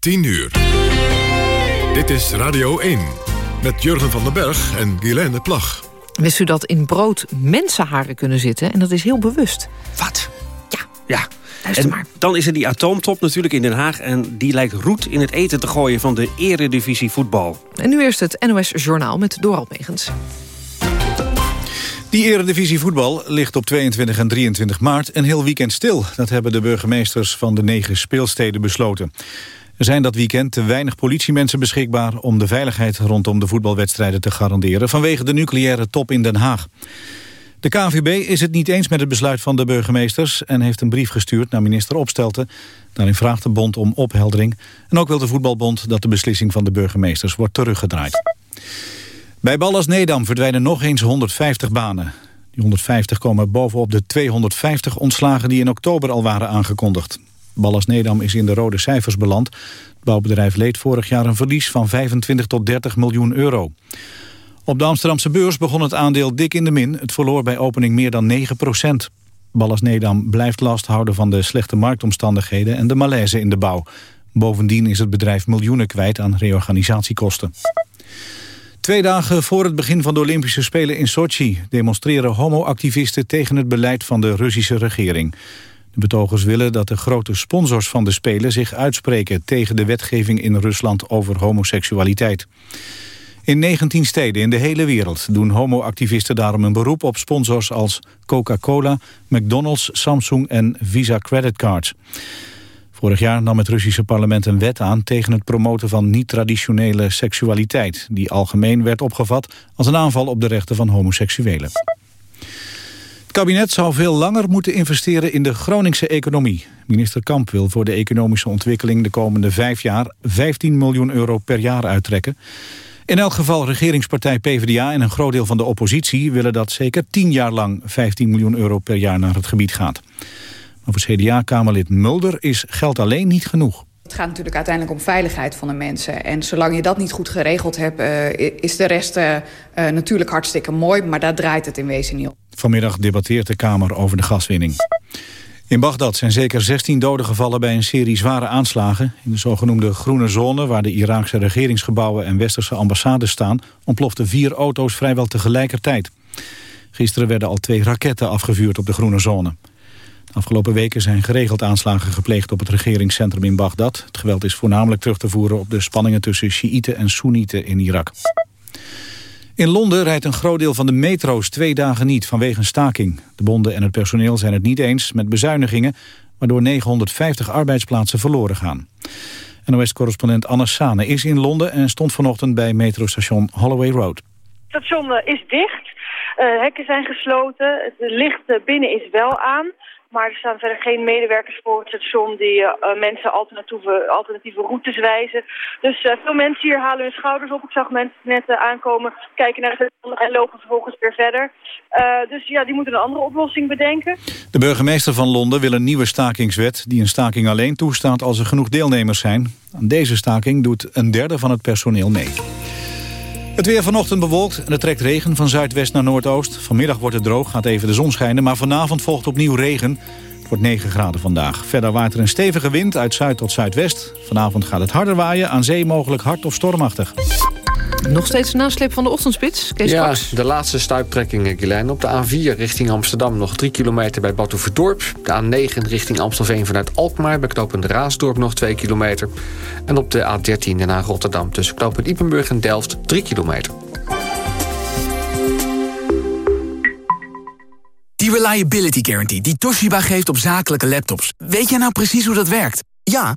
10 uur. Dit is Radio 1 met Jurgen van den Berg en Guilaine Plag. Wist u dat in brood mensenharen kunnen zitten? En dat is heel bewust. Wat? Ja. Ja. Luister En maar. dan is er die atoomtop natuurlijk in Den Haag... en die lijkt roet in het eten te gooien van de eredivisie voetbal. En nu eerst het NOS Journaal met Doral Megens. Die eredivisie voetbal ligt op 22 en 23 maart een heel weekend stil. Dat hebben de burgemeesters van de negen speelsteden besloten. Er zijn dat weekend te weinig politiemensen beschikbaar... om de veiligheid rondom de voetbalwedstrijden te garanderen... vanwege de nucleaire top in Den Haag. De KNVB is het niet eens met het besluit van de burgemeesters... en heeft een brief gestuurd naar minister Opstelten. Daarin vraagt de bond om opheldering. En ook wil de voetbalbond dat de beslissing van de burgemeesters wordt teruggedraaid. Bij Ballas Nedam verdwijnen nog eens 150 banen. Die 150 komen bovenop de 250 ontslagen die in oktober al waren aangekondigd. Ballas Nedam is in de rode cijfers beland. Het bouwbedrijf leed vorig jaar een verlies van 25 tot 30 miljoen euro. Op de Amsterdamse beurs begon het aandeel dik in de min. Het verloor bij opening meer dan 9 procent. Ballas Nedam blijft last houden van de slechte marktomstandigheden... en de malaise in de bouw. Bovendien is het bedrijf miljoenen kwijt aan reorganisatiekosten. Twee dagen voor het begin van de Olympische Spelen in Sochi... demonstreren homoactivisten tegen het beleid van de Russische regering. Betogers willen dat de grote sponsors van de Spelen zich uitspreken... tegen de wetgeving in Rusland over homoseksualiteit. In 19 steden in de hele wereld doen homoactivisten daarom een beroep op sponsors als Coca-Cola, McDonald's, Samsung en Visa creditcards. Vorig jaar nam het Russische parlement een wet aan tegen het promoten van niet-traditionele seksualiteit, die algemeen werd opgevat als een aanval op de rechten van homoseksuelen. Het kabinet zou veel langer moeten investeren in de Groningse economie. Minister Kamp wil voor de economische ontwikkeling de komende vijf jaar 15 miljoen euro per jaar uittrekken. In elk geval regeringspartij PvdA en een groot deel van de oppositie willen dat zeker 10 jaar lang 15 miljoen euro per jaar naar het gebied gaat. Maar voor CDA-kamerlid Mulder is geld alleen niet genoeg. Het gaat natuurlijk uiteindelijk om veiligheid van de mensen. En zolang je dat niet goed geregeld hebt, uh, is de rest uh, uh, natuurlijk hartstikke mooi. Maar daar draait het in wezen niet om. Vanmiddag debatteert de Kamer over de gaswinning. In Bagdad zijn zeker 16 doden gevallen bij een serie zware aanslagen. In de zogenoemde groene zone, waar de Iraakse regeringsgebouwen en westerse ambassades staan, ontploften vier auto's vrijwel tegelijkertijd. Gisteren werden al twee raketten afgevuurd op de groene zone. De afgelopen weken zijn geregeld aanslagen gepleegd op het regeringscentrum in Bagdad. Het geweld is voornamelijk terug te voeren op de spanningen tussen Sjiïten en Soenieten in Irak. In Londen rijdt een groot deel van de metro's twee dagen niet vanwege een staking. De bonden en het personeel zijn het niet eens met bezuinigingen... waardoor 950 arbeidsplaatsen verloren gaan. NOS-correspondent Anne Sane is in Londen en stond vanochtend bij metrostation Holloway Road. Het station eh, is dicht, uh, hekken zijn gesloten, het licht eh, binnen is wel aan... Maar er staan verder geen medewerkers voor het station die uh, mensen alternatieve, alternatieve routes wijzen. Dus uh, veel mensen hier halen hun schouders op. Ik zag mensen net aankomen, kijken naar het station en lopen vervolgens weer verder. dus ja, die moeten een andere oplossing bedenken. De burgemeester van Londen wil een nieuwe stakingswet... die een staking alleen toestaat als er genoeg deelnemers zijn. Aan deze staking doet een derde van het personeel mee. Het weer vanochtend bewolkt en het trekt regen van zuidwest naar noordoost. Vanmiddag wordt het droog, gaat even de zon schijnen... maar vanavond volgt opnieuw regen. Het wordt 9 graden vandaag. Verder waait er een stevige wind uit zuid tot zuidwest. Vanavond gaat het harder waaien, aan zee mogelijk hard of stormachtig. Nog steeds een nasleep van de ochtendspits, Kees Ja, de laatste stuiptrekking, Gilijn. Op de A4 richting Amsterdam nog 3 kilometer bij Batuverdorp. De A9 richting Amstelveen vanuit Alkmaar... bij knooppunt Raasdorp nog 2 kilometer. En op de A13 naar Rotterdam tussen knooppunt Ippenburg en Delft 3 kilometer. Die Reliability Guarantee die Toshiba geeft op zakelijke laptops. Weet jij nou precies hoe dat werkt? Ja,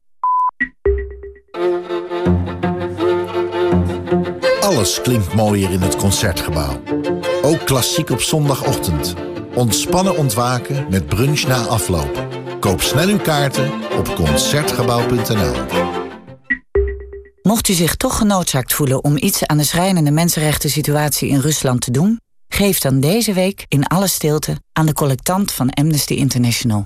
Alles klinkt mooier in het Concertgebouw. Ook klassiek op zondagochtend. Ontspannen ontwaken met brunch na afloop. Koop snel uw kaarten op Concertgebouw.nl. Mocht u zich toch genoodzaakt voelen om iets aan de schrijnende mensenrechten situatie in Rusland te doen, geef dan deze week in alle stilte aan de collectant van Amnesty International.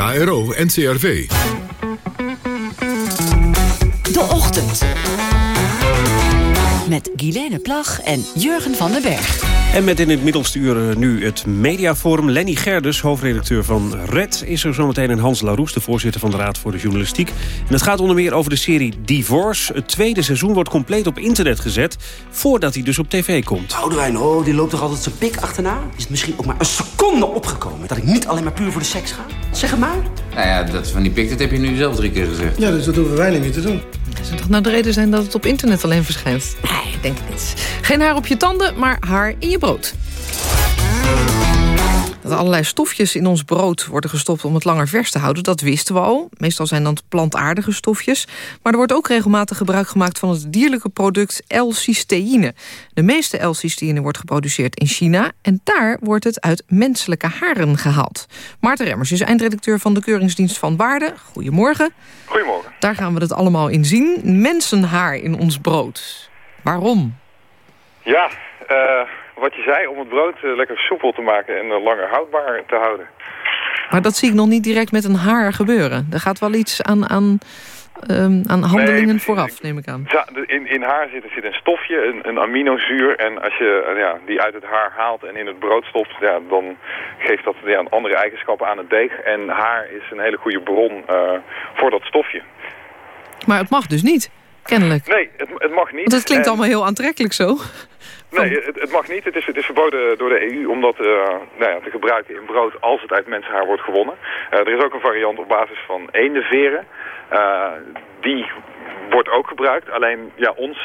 KRO NCRV. De Ochtend. Met Guilaine Plag en Jurgen van den Berg. En met in het middelste uur eh, nu het mediaforum. Lenny Gerdus, hoofdredacteur van RED, is er zometeen. En Hans Laroes, de voorzitter van de Raad voor de Journalistiek. En het gaat onder meer over de serie Divorce. Het tweede seizoen wordt compleet op internet gezet... voordat hij dus op tv komt. Boudewijn, oh, die loopt toch altijd zijn pik achterna? Is het misschien ook maar een seconde opgekomen... dat ik niet alleen maar puur voor de seks ga? Zeg het maar. Nou ja, dat van die pik, dat heb je nu zelf drie keer gezegd. Ja, dus dat hoeven wij niet meer te doen. Zou toch nou de reden zijn dat het op internet alleen verschijnt? Nee, denk ik niet. Geen haar op je tanden, maar haar in je brood. Dat allerlei stofjes in ons brood worden gestopt om het langer vers te houden, dat wisten we al. Meestal zijn dat plantaardige stofjes. Maar er wordt ook regelmatig gebruik gemaakt van het dierlijke product L-cysteïne. De meeste L-cysteïne wordt geproduceerd in China en daar wordt het uit menselijke haren gehaald. Maarten Remmers is eindredacteur van de Keuringsdienst van Waarde. Goedemorgen. Goedemorgen. Daar gaan we het allemaal in zien. Mensenhaar in ons brood. Waarom? Ja, uh, wat je zei, om het brood uh, lekker soepel te maken en uh, langer houdbaar te houden. Maar dat zie ik nog niet direct met een haar gebeuren. Er gaat wel iets aan, aan, um, aan handelingen nee, vooraf, neem ik aan. In, in haar zit, zit een stofje, een, een aminozuur. En als je ja, die uit het haar haalt en in het brood stopt... Ja, dan geeft dat ja, andere eigenschappen aan het deeg. En haar is een hele goede bron voor dat stofje. Maar het mag dus niet, kennelijk. Nee, het, het mag niet. Want het klinkt en... allemaal heel aantrekkelijk zo. Nee, het, het, mag niet. Het is, het is verboden door de EU om dat uh, nou ja, te gebruiken in brood als het uit mensenhaar wordt gewonnen. Uh, er is ook een variant op basis van eendenveren. Uh, die wordt ook gebruikt. Alleen ja, ons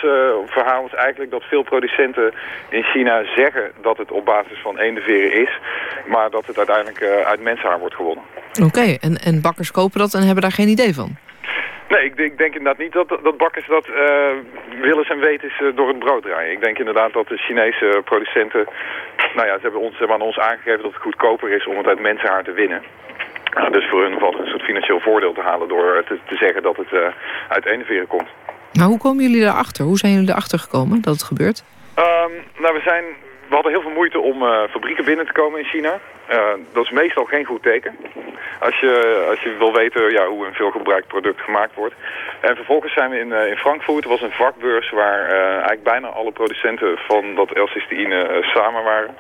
verhaal is eigenlijk dat veel producenten in China zeggen dat het op basis van eendenveren is. Maar dat het uiteindelijk uit mensenhaar wordt gewonnen. Oké, en, en bakkers kopen dat en hebben daar geen idee van? Nee, ik, ik, denk inderdaad niet dat, dat bakkers dat uh, willens en wetens uh, door het brood draaien. Ik denk inderdaad dat de Chinese producenten, nou ja, ze hebben, ons, ze hebben aan ons aangegeven dat het goedkoper is om het uit mensenhaar te winnen. Dus voor hun valt er een soort financieel voordeel te halen door te, te zeggen dat het uit eenveren komt. Maar hoe komen jullie daarachter? Hoe zijn jullie erachter gekomen dat het gebeurt? Um, nou, we zijn we hadden heel veel moeite om fabrieken binnen te komen in China. Uh, dat is meestal geen goed teken. Als je, als je wil weten ja, hoe een veelgebruikt product gemaakt wordt. En vervolgens zijn we in, uh, in Frankfurt. Er was een vakbeurs waar eigenlijk bijna alle producenten van dat L-cysteïne samen waren.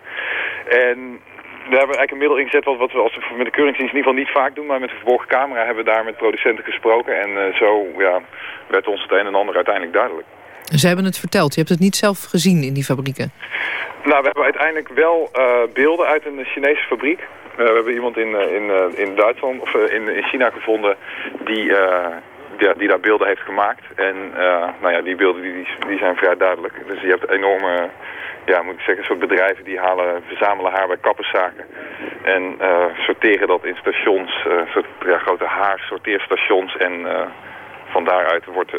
En we hebben eigenlijk een middel ingezet wat, wat we als met de keuringsdienst in ieder geval niet vaak doen. Maar met de verborgen camera hebben we daar met producenten gesproken. En zo ja, werd ons het een en ander uiteindelijk duidelijk. Ze hebben het verteld. Je hebt het niet zelf gezien in die fabrieken. Nou, we hebben uiteindelijk wel uh, beelden uit een Chinese fabriek. Uh, we hebben iemand in, uh, in, in Duitsland of in, in China gevonden die, ja, die daar beelden heeft gemaakt. En nou ja, die beelden die, die zijn vrij duidelijk. Dus je hebt enorme, ja, moet ik zeggen, soort bedrijven die halen, verzamelen haar bij kapperszaken. En sorteren dat in stations, ja, grote haarsorteerstations. En van daaruit wordt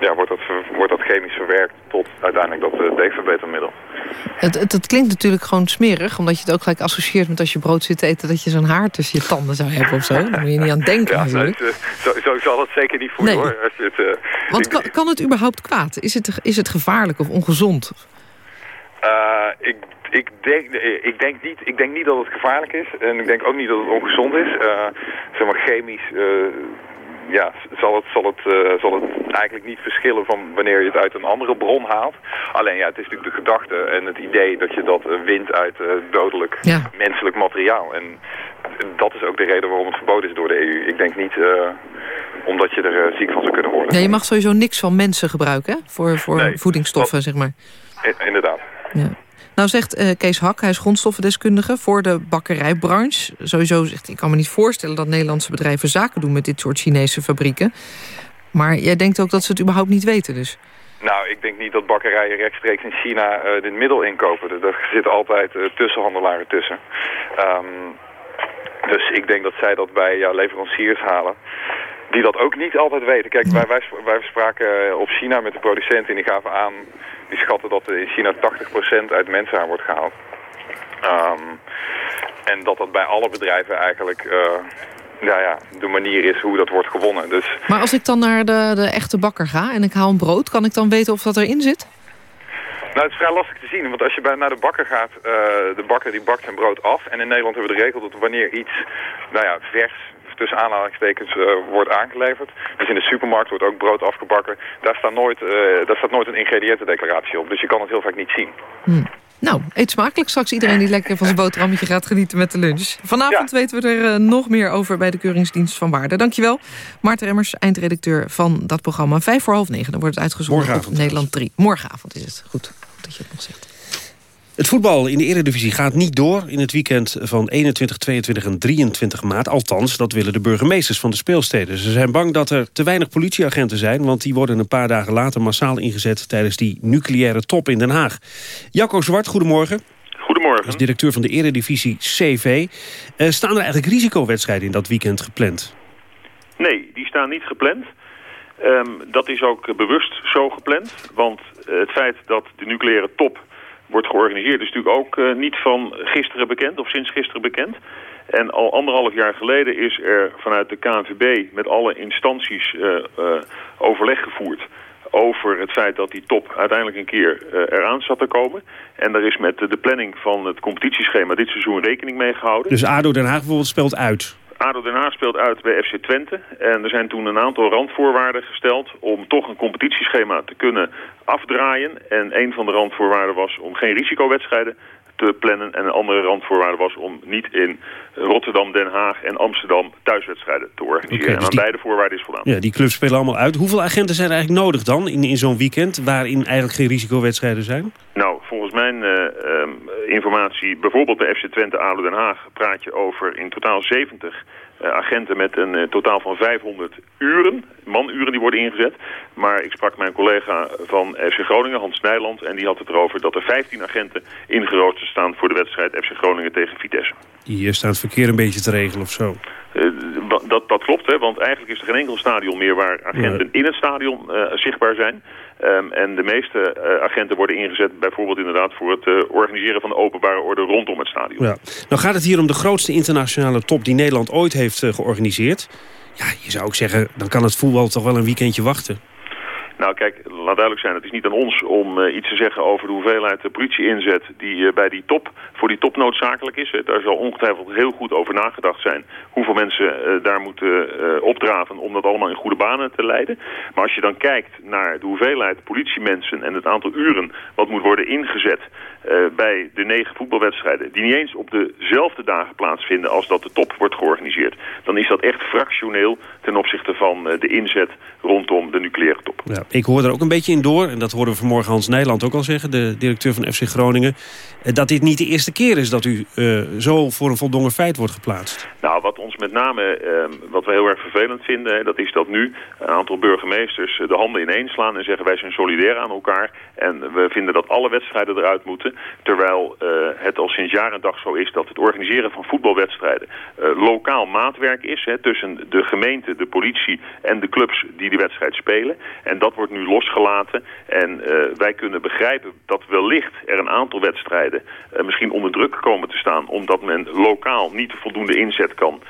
ja, wordt, dat, wordt dat chemisch verwerkt tot uiteindelijk dat uh, deegverbetermiddel. Het, het, het, klinkt natuurlijk gewoon smerig, omdat je het ook gelijk associeert met als je brood zit te eten, dat je zo'n haar tussen je tanden zou hebben of zo. Daar moet je niet aan denken ja, natuurlijk. Nee, zo, zo zal het zeker niet voelen hoor. Als je het, uh, Want kan, kan, het überhaupt kwaad? Is het, is het gevaarlijk of ongezond? Uh, ik, ik, denk, ik, denk niet, ik denk niet dat het gevaarlijk is. En ik denk ook niet dat het ongezond is. Uh, zeg maar chemisch ja, zal het, zal, het, uh, zal het eigenlijk niet verschillen van wanneer je het uit een andere bron haalt. Alleen ja, het is natuurlijk de gedachte en het idee dat je dat uh, wint uit uh, dodelijk menselijk materiaal. En dat is ook de reden waarom het verboden is door de EU. Ik denk niet omdat je er ziek van zou kunnen worden. Ja, je mag sowieso niks van mensen gebruiken hè? voor, voor nee. voedingsstoffen, zeg maar. Inderdaad. Ja. Nou zegt uh, Kees Hak, hij is grondstoffendeskundige voor de bakkerijbranche. Sowieso zegt ik kan me niet voorstellen dat Nederlandse bedrijven zaken doen met dit soort Chinese fabrieken. Maar jij denkt ook dat ze het überhaupt niet weten dus? Nou, ik denk niet dat bakkerijen rechtstreeks in China uh, dit middel inkopen. Er zitten altijd uh, tussenhandelaren tussen. Um, dus ik denk dat zij dat bij ja, leveranciers halen die dat ook niet altijd weten. Kijk, wij, wij, wij spraken op China met de producenten en die gaven aan die schatten dat in China 80% uit mensenhaar wordt gehaald. Um, en dat dat bij alle bedrijven eigenlijk ja, ja, de manier is hoe dat wordt gewonnen. Dus... Maar als ik dan naar de, de echte bakker ga en ik haal een brood... kan ik dan weten of dat erin zit? Nou, het is vrij lastig te zien, want als je bij, naar de bakker gaat, uh, de bakker die bakt zijn brood af. En in Nederland hebben we de regel dat wanneer iets nou ja, vers tussen aanhalingstekens uh, wordt aangeleverd. Dus in de supermarkt wordt ook brood afgebakken. Daar staat nooit, uh, daar staat nooit een ingrediëntendeclaratie op. Dus je kan het heel vaak niet zien. Hmm. Nou, eet smakelijk straks iedereen die lekker van zijn boterhammetje gaat genieten met de lunch. Vanavond ja. weten we er uh, nog meer over bij de Keuringsdienst van Waarde. Dankjewel, Maarten Remmers, eindredacteur van dat programma. Vijf voor half negen, dan wordt het uitgezonden op Nederland 3. Morgenavond is het. Goed, goed dat je het nog zegt. Het voetbal in de Eredivisie gaat niet door in het weekend van 21, 22 en 23 maart. Althans, dat willen de burgemeesters van de speelsteden. Ze zijn bang dat er te weinig politieagenten zijn... want die worden een paar dagen later massaal ingezet... tijdens die nucleaire top in Den Haag. Jacco Zwart, goedemorgen. Goedemorgen. Als directeur van de Eredivisie CV. Uh, staan er eigenlijk risicowedstrijden in dat weekend gepland? Nee, die staan niet gepland. Um, dat is ook bewust zo gepland. Want het feit dat de nucleaire top wordt georganiseerd is natuurlijk ook uh, niet van gisteren bekend of sinds gisteren bekend. En al anderhalf jaar geleden is er vanuit de KNVB met alle instanties uh, overleg gevoerd over het feit dat die top uiteindelijk een keer eraan zat te komen. En daar is met de planning van het competitieschema dit seizoen rekening mee gehouden. Dus ADO Den Haag bijvoorbeeld speelt uit? ADO Den Haag speelt uit bij FC Twente. En er zijn toen een aantal randvoorwaarden gesteld om toch een competitieschema te kunnen afdraaien. En een van de randvoorwaarden was om geen risicowedstrijden te plannen. En een andere randvoorwaarde was om niet in Rotterdam, Den Haag en Amsterdam thuiswedstrijden te organiseren. Okay, dus en aan die... beide voorwaarden is voldaan. Ja, die clubs spelen allemaal uit. Hoeveel agenten zijn er eigenlijk nodig dan in, in zo'n weekend waarin eigenlijk geen risicowedstrijden zijn? Nou, volgens mijn uh, um, informatie, bijvoorbeeld bij FC Twente, ADO Den Haag, praat je over in totaal 70 uh, agenten met een uh, totaal van 500 uren, manuren die worden ingezet. Maar ik sprak mijn collega van FC Groningen, Hans Nijland, en die had het erover dat er 15 agenten ingeroosterd staan voor de wedstrijd FC Groningen tegen Vitesse. Hier staat het verkeer een beetje te regelen of zo. Uh, dat, dat klopt, hè, want eigenlijk is er geen enkel stadion meer waar agenten in het stadion zichtbaar zijn. Um, en de meeste uh, agenten worden ingezet bijvoorbeeld inderdaad voor het uh, organiseren van de openbare orde rondom het stadion. Ja. Nou gaat het hier om de grootste internationale top die Nederland ooit heeft uh, georganiseerd. Ja, je zou ook zeggen, dan kan het voetbal toch wel een weekendje wachten. Nou kijk, laat duidelijk zijn, het is niet aan ons om uh, iets te zeggen over de hoeveelheid politie inzet die uh, bij die top, voor die top noodzakelijk is. Daar zal ongetwijfeld heel goed over nagedacht zijn hoeveel mensen uh, daar moeten opdraven om dat allemaal in goede banen te leiden. Maar als je dan kijkt naar de hoeveelheid politiemensen en het aantal uren wat moet worden ingezet bij de negen voetbalwedstrijden, die niet eens op dezelfde dagen plaatsvinden als dat de top wordt georganiseerd, dan is dat echt fractioneel ten opzichte van de inzet rondom de nucleaire top. Ja. Ik hoor er ook een beetje in door, en dat hoorden we vanmorgen Hans Nijland ook al zeggen... de directeur van FC Groningen, dat dit niet de eerste keer is... dat u uh, zo voor een voldongen feit wordt geplaatst. Nou, wat ons met name, uh, wat we heel erg vervelend vinden... dat is dat nu een aantal burgemeesters de handen ineen slaan... en zeggen wij zijn solidair aan elkaar... en we vinden dat alle wedstrijden eruit moeten... terwijl het al sinds jaren dag zo is dat het organiseren van voetbalwedstrijden... lokaal maatwerk is hè, tussen de gemeente, de politie en de clubs die de wedstrijd spelen... En dat wordt nu losgelaten. En uh, wij kunnen begrijpen dat wellicht er een aantal wedstrijden uh, misschien onder druk komen te staan. Omdat men lokaal niet voldoende inzet kan eh,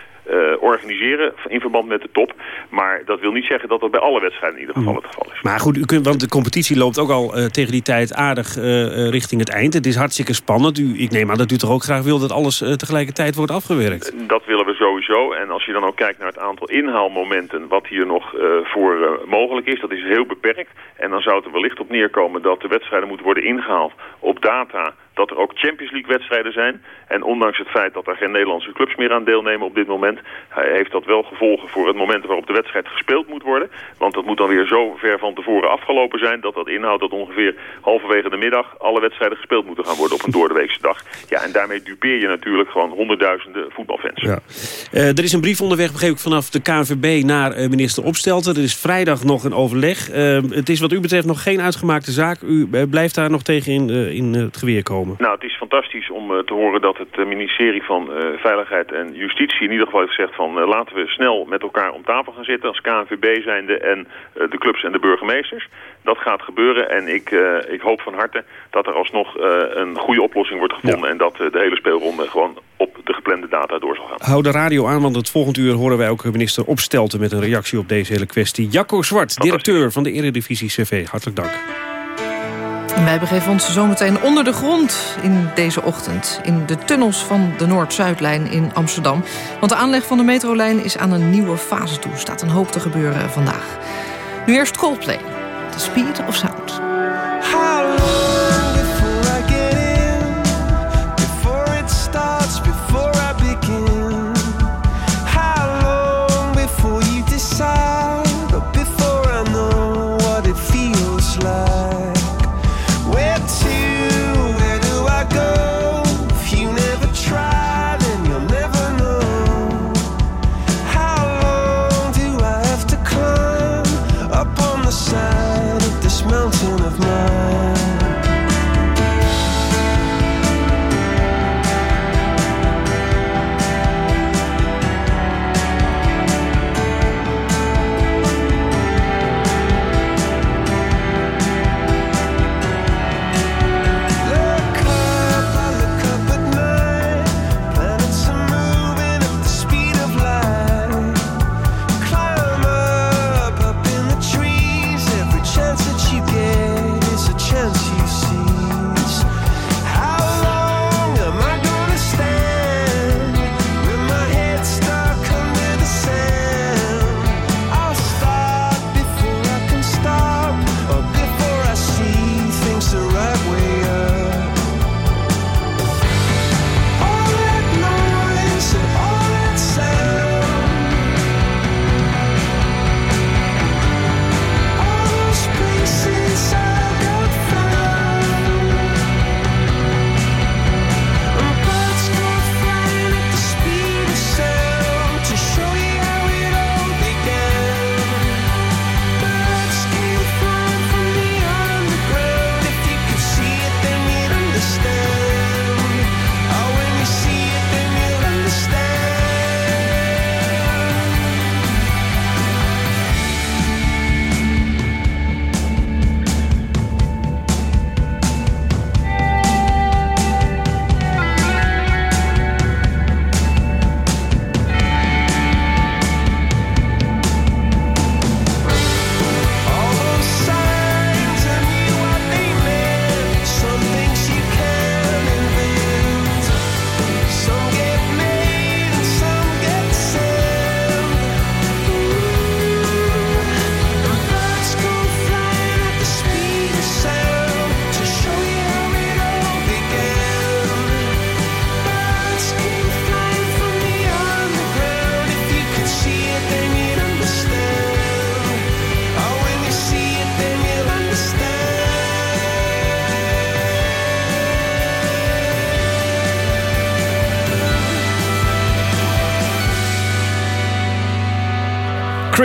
organiseren in verband met de top. Maar dat wil niet zeggen dat dat bij alle wedstrijden in ieder geval het geval is. Maar goed, u kunt, want de competitie loopt ook al eh, tegen die tijd aardig eh, richting het eind. Het is hartstikke spannend. U, ik neem aan dat u toch ook graag wil dat alles tegelijkertijd wordt afgewerkt? dat willen we sowieso. En als je dan ook kijkt naar het aantal inhaalmomenten wat hier nog voor mogelijk is, dat is heel beperkt. En dan zou het er wellicht op neerkomen dat de wedstrijden moeten worden ingehaald op data dat er ook Champions League wedstrijden zijn. En ondanks het feit dat er geen Nederlandse clubs meer aan deelnemen op dit moment... heeft dat wel gevolgen voor het moment waarop de wedstrijd gespeeld moet worden. Want dat moet dan weer zo ver van tevoren afgelopen zijn... dat dat inhoudt dat ongeveer halverwege de middag... alle wedstrijden gespeeld moeten gaan worden op een doordeweekse dag. Ja, en daarmee dupeer je natuurlijk gewoon honderdduizenden voetbalfans. Ja. Uh, er is een brief onderweg, begreep ik, vanaf de KNVB naar uh, minister Opstelten. Er is vrijdag nog een overleg. Uh, het is wat u betreft nog geen uitgemaakte zaak. U blijft daar nog tegen in, in het geweer komen. Nou, het is fantastisch om uh, te horen dat het uh, ministerie van uh, Veiligheid en Justitie in ieder geval heeft gezegd van laten we snel met elkaar om tafel gaan zitten als KNVB zijnde en de clubs en de burgemeesters. Dat gaat gebeuren en ik, ik hoop van harte dat er alsnog een goede oplossing wordt gevonden en dat de hele speelronde gewoon op de geplande data door zal gaan. Hou de radio aan, want het volgende uur horen wij ook minister Opstelten met een reactie op deze hele kwestie. Jacco Zwart, directeur van de Eredivisie CV. Hartelijk dank. Wij begeven ons zometeen onder de grond in deze ochtend... in de tunnels van de Noord-Zuidlijn in Amsterdam. Want de aanleg van de metrolijn is aan een nieuwe fase toe. Staat een hoop te gebeuren vandaag. Nu eerst Coldplay, The Speed of Sound.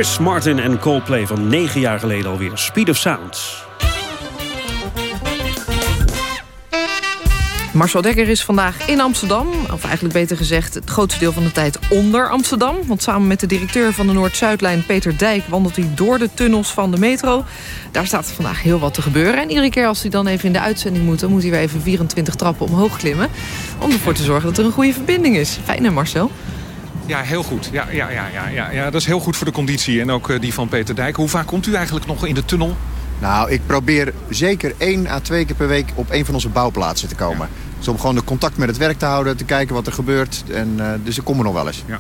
Chris Martin en Coldplay van negen jaar geleden alweer. Speed of Sound. Marcel Dekker is vandaag in Amsterdam. Of eigenlijk beter gezegd het grootste deel van de tijd onder Amsterdam. Want samen met de directeur van de Noord-Zuidlijn Peter Dijk... wandelt hij door de tunnels van de metro. Daar staat vandaag heel wat te gebeuren. En iedere keer als hij dan even in de uitzending moet... dan moet hij weer even 24 trappen omhoog klimmen. Om ervoor te zorgen dat er een goede verbinding is. Fijn hè Marcel? Ja, heel goed. Ja, ja, ja, ja, ja, ja, dat is heel goed voor de conditie. En ook eh, die van Peter Dijk. Hoe vaak komt u eigenlijk nog in de tunnel? Nou, ik probeer zeker één à twee keer per week op een van onze bouwplaatsen te komen. Dus om gewoon de contact met het werk te houden, te kijken wat er gebeurt. En, uh, dus ik kom er nog wel eens. Ja.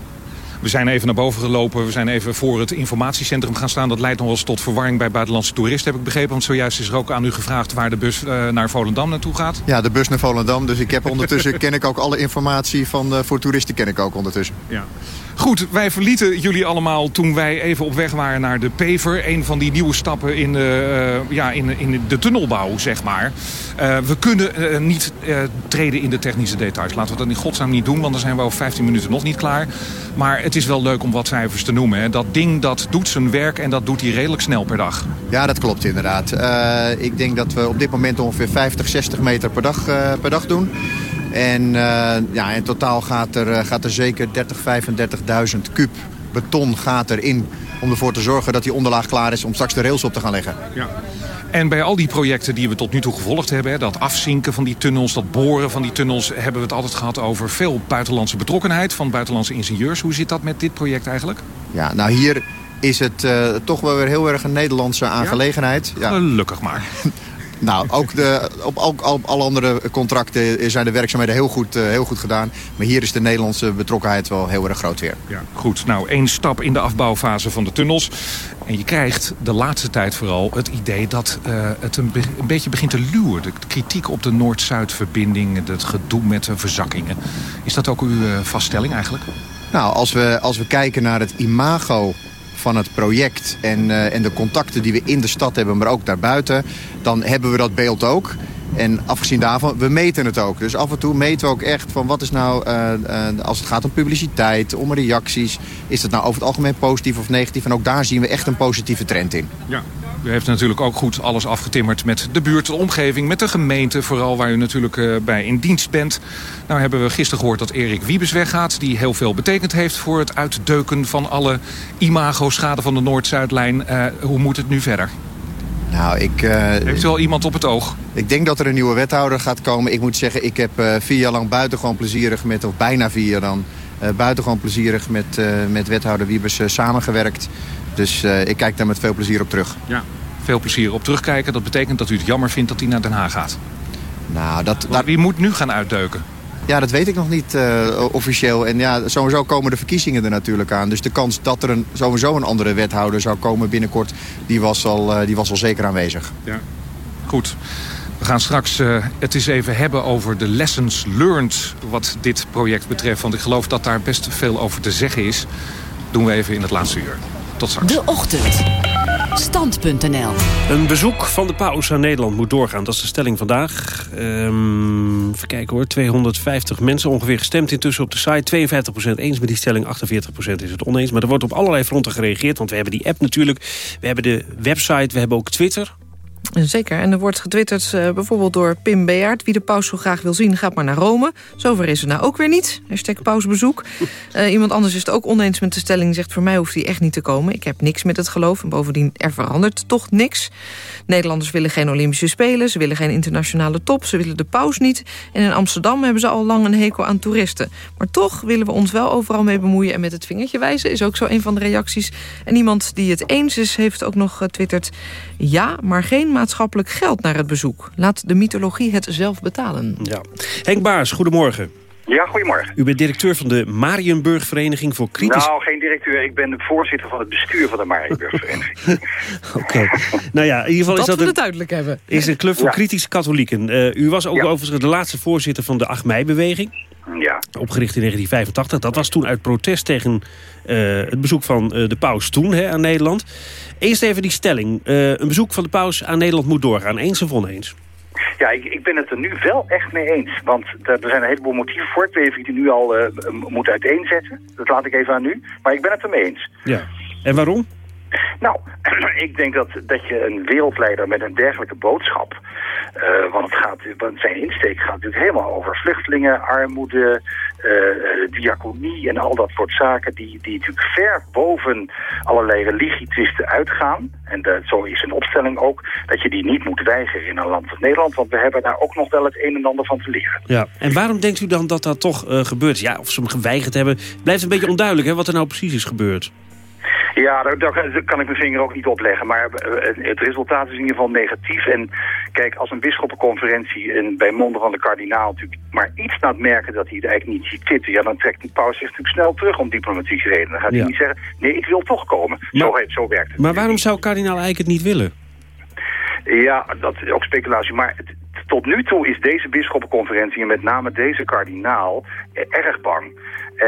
We zijn even naar boven gelopen. We zijn even voor het informatiecentrum gaan staan. Dat leidt nog wel eens tot verwarring bij buitenlandse toeristen, heb ik begrepen. Want zojuist is er ook aan u gevraagd waar de bus uh, naar Volendam naartoe gaat. Ja, de bus naar Volendam. Dus ik heb ondertussen, ken ik ook alle informatie van, uh, voor toeristen ken ik ook ondertussen. Ja. Goed, wij verlieten jullie allemaal toen wij even op weg waren naar de Pever. Een van die nieuwe stappen in de, uh, ja, in, in de tunnelbouw, zeg maar. Uh, we kunnen niet treden in de technische details. Laten we dat in godsnaam niet doen, want dan zijn we over 15 minuten nog niet klaar. Maar het is wel leuk om wat cijfers te noemen. Hè. Dat ding dat doet zijn werk en dat doet hij redelijk snel per dag. Ja, dat klopt inderdaad. ik denk dat we op dit moment ongeveer 50, 60 meter per dag, per dag doen. En uh, ja, in totaal gaat er, gaat er zeker 30, 35.000 kub beton gaat erin... om ervoor te zorgen dat die onderlaag klaar is om straks de rails op te gaan leggen. Ja. En bij al die projecten die we tot nu toe gevolgd hebben... Hè, dat afzinken van die tunnels, dat boren van die tunnels... hebben we het altijd gehad over veel buitenlandse betrokkenheid... van buitenlandse ingenieurs. Hoe zit dat met dit project eigenlijk? Ja, nou hier is het uh, toch wel weer heel erg een Nederlandse aangelegenheid. Ja? Gelukkig maar. Nou, ook de, op, ook, op alle andere contracten zijn de werkzaamheden heel goed, uh, heel goed gedaan. Maar hier is de Nederlandse betrokkenheid wel heel erg groot weer. Ja, goed. Nou, één stap in de afbouwfase van de tunnels. En je krijgt de laatste tijd vooral het idee dat uh, het een, be een, beetje begint te luwen. De kritiek op de Noord-Zuid-verbinding, het gedoe met de verzakkingen. Is dat ook uw uh, vaststelling eigenlijk? Nou, als we, als we kijken naar het imago van het project en, uh, en de contacten die we in de stad hebben, maar ook daarbuiten, dan hebben we dat beeld ook. En afgezien daarvan, we meten het ook. Dus af en toe meten we ook echt van wat is nou, uh, uh, als het gaat om publiciteit, om reacties... is het nou over het algemeen positief of negatief? En ook daar zien we echt een positieve trend in. Ja. U heeft natuurlijk ook goed alles afgetimmerd met de buurt, de omgeving, met de gemeente. Vooral waar u natuurlijk uh, bij in dienst bent. Nou hebben we gisteren gehoord dat Erik Wiebes weggaat. Die heel veel betekend heeft voor het uitdeuken van alle imago-schade van de Noord-Zuidlijn. Uh, hoe moet het nu verder? Nou, ik... Uh, Heeft u al iemand op het oog? Ik denk dat er een nieuwe wethouder gaat komen. Ik moet zeggen, ik heb uh, vier jaar lang buitengewoon plezierig met... of bijna vier jaar dan... Uh, buitengewoon plezierig met, met wethouder Wiebes samengewerkt. Dus ik kijk daar met veel plezier op terug. Ja, veel plezier op terugkijken. Dat betekent dat u het jammer vindt dat hij naar Den Haag gaat. Nou, dat... Wie moet nu gaan uitdeuken? Ja, dat weet ik nog niet uh, officieel. En ja, sowieso komen de verkiezingen er natuurlijk aan. Dus de kans dat er een, sowieso een andere wethouder zou komen binnenkort... die was al, uh, die was al zeker aanwezig. Ja, goed. We gaan straks uh, het eens even hebben over de lessons learned... wat dit project betreft. Want ik geloof dat daar best veel over te zeggen is. Doen we even in het laatste uur. Tot straks. De Ochtend. Stand.nl Een bezoek van de paus aan Nederland moet doorgaan. Dat is de stelling vandaag. Um, even kijken hoor. 250 mensen ongeveer gestemd intussen op de site. 52% eens met die stelling, 48% is het oneens. Maar er wordt op allerlei fronten gereageerd. Want we hebben die app natuurlijk. We hebben de website, we hebben ook Twitter. Zeker, en er wordt getwitterd uh, bijvoorbeeld door Pim Beaert... wie de paus zo graag wil zien, gaat maar naar Rome. Zover is het nou ook weer niet. Hashtag pausbezoek. Uh, iemand anders is het ook oneens met de stelling... zegt voor mij hoeft hij echt niet te komen. Ik heb niks met het geloof en bovendien er verandert toch niks. Nederlanders willen geen Olympische Spelen... ze willen geen internationale top, ze willen de paus niet... en in Amsterdam hebben ze al lang een hekel aan toeristen. Maar toch willen we ons wel overal mee bemoeien... en met het vingertje wijzen is ook zo een van de reacties. En iemand die het eens is, heeft ook nog getwitterd... ja, maar geen maatschappelijk geld naar het bezoek. Laat de mythologie het zelf betalen. Ja. Henk Baars, goedemorgen. Ja, goedemorgen. U bent directeur van de Marienburg Vereniging voor Kritisch... Nou, geen directeur. Ik ben de voorzitter van het bestuur van de Marienburg Vereniging. Oké. Okay. Nou ja, in ieder geval dat is dat we een, het duidelijk hebben. is een club voor ja. kritische katholieken. Uh, u was ook ja. overigens de laatste voorzitter van de 8 mei-beweging. Ja. Opgericht in 1985. Dat was toen uit protest tegen uh, het bezoek van uh, de paus toen hè, aan Nederland. Eerst even die stelling. Uh, een bezoek van de paus aan Nederland moet doorgaan. Eens of oneens? Ja, ik, ik, ben het er nu wel echt mee eens. Want er zijn een heleboel motieven voor. Ik weet die nu al uh, moet uiteenzetten. Dat laat ik even aan u. Maar ik ben het er mee eens. Ja. En waarom? Nou, ik denk dat, dat je een wereldleider met een dergelijke boodschap... Uh, want, het gaat, zijn insteek gaat natuurlijk helemaal over vluchtelingen, armoede, uh, diaconie en al dat soort zaken... die, die natuurlijk ver boven allerlei religietwisten uitgaan. En de, zo is een opstelling ook dat je die niet moet weigeren in een land als Nederland... want we hebben daar ook nog wel het een en ander van te leren. Ja. En waarom denkt u dan dat dat toch uh, gebeurt? Ja, of ze hem geweigerd hebben. Blijft een beetje onduidelijk hè, wat er nou precies is gebeurd. Ja, daar, daar, kan ik mijn vinger ook niet op leggen. Maar eh, het resultaat is in ieder geval negatief. En kijk, als een bisschoppenconferentie en bij monden van de kardinaal natuurlijk maar iets laat merken dat hij het eigenlijk niet ziet zitten, ja, dan trekt die paus zich natuurlijk snel terug om diplomatieke redenen. Dan gaat hij niet zeggen, nee, ik wil toch komen. zo, zo werkt het. Maar waarom zou kardinaal eigenlijk het niet willen? Ja, dat is ook speculatie. Maar tot nu toe is deze bisschoppenconferentie en met name deze kardinaal erg bang.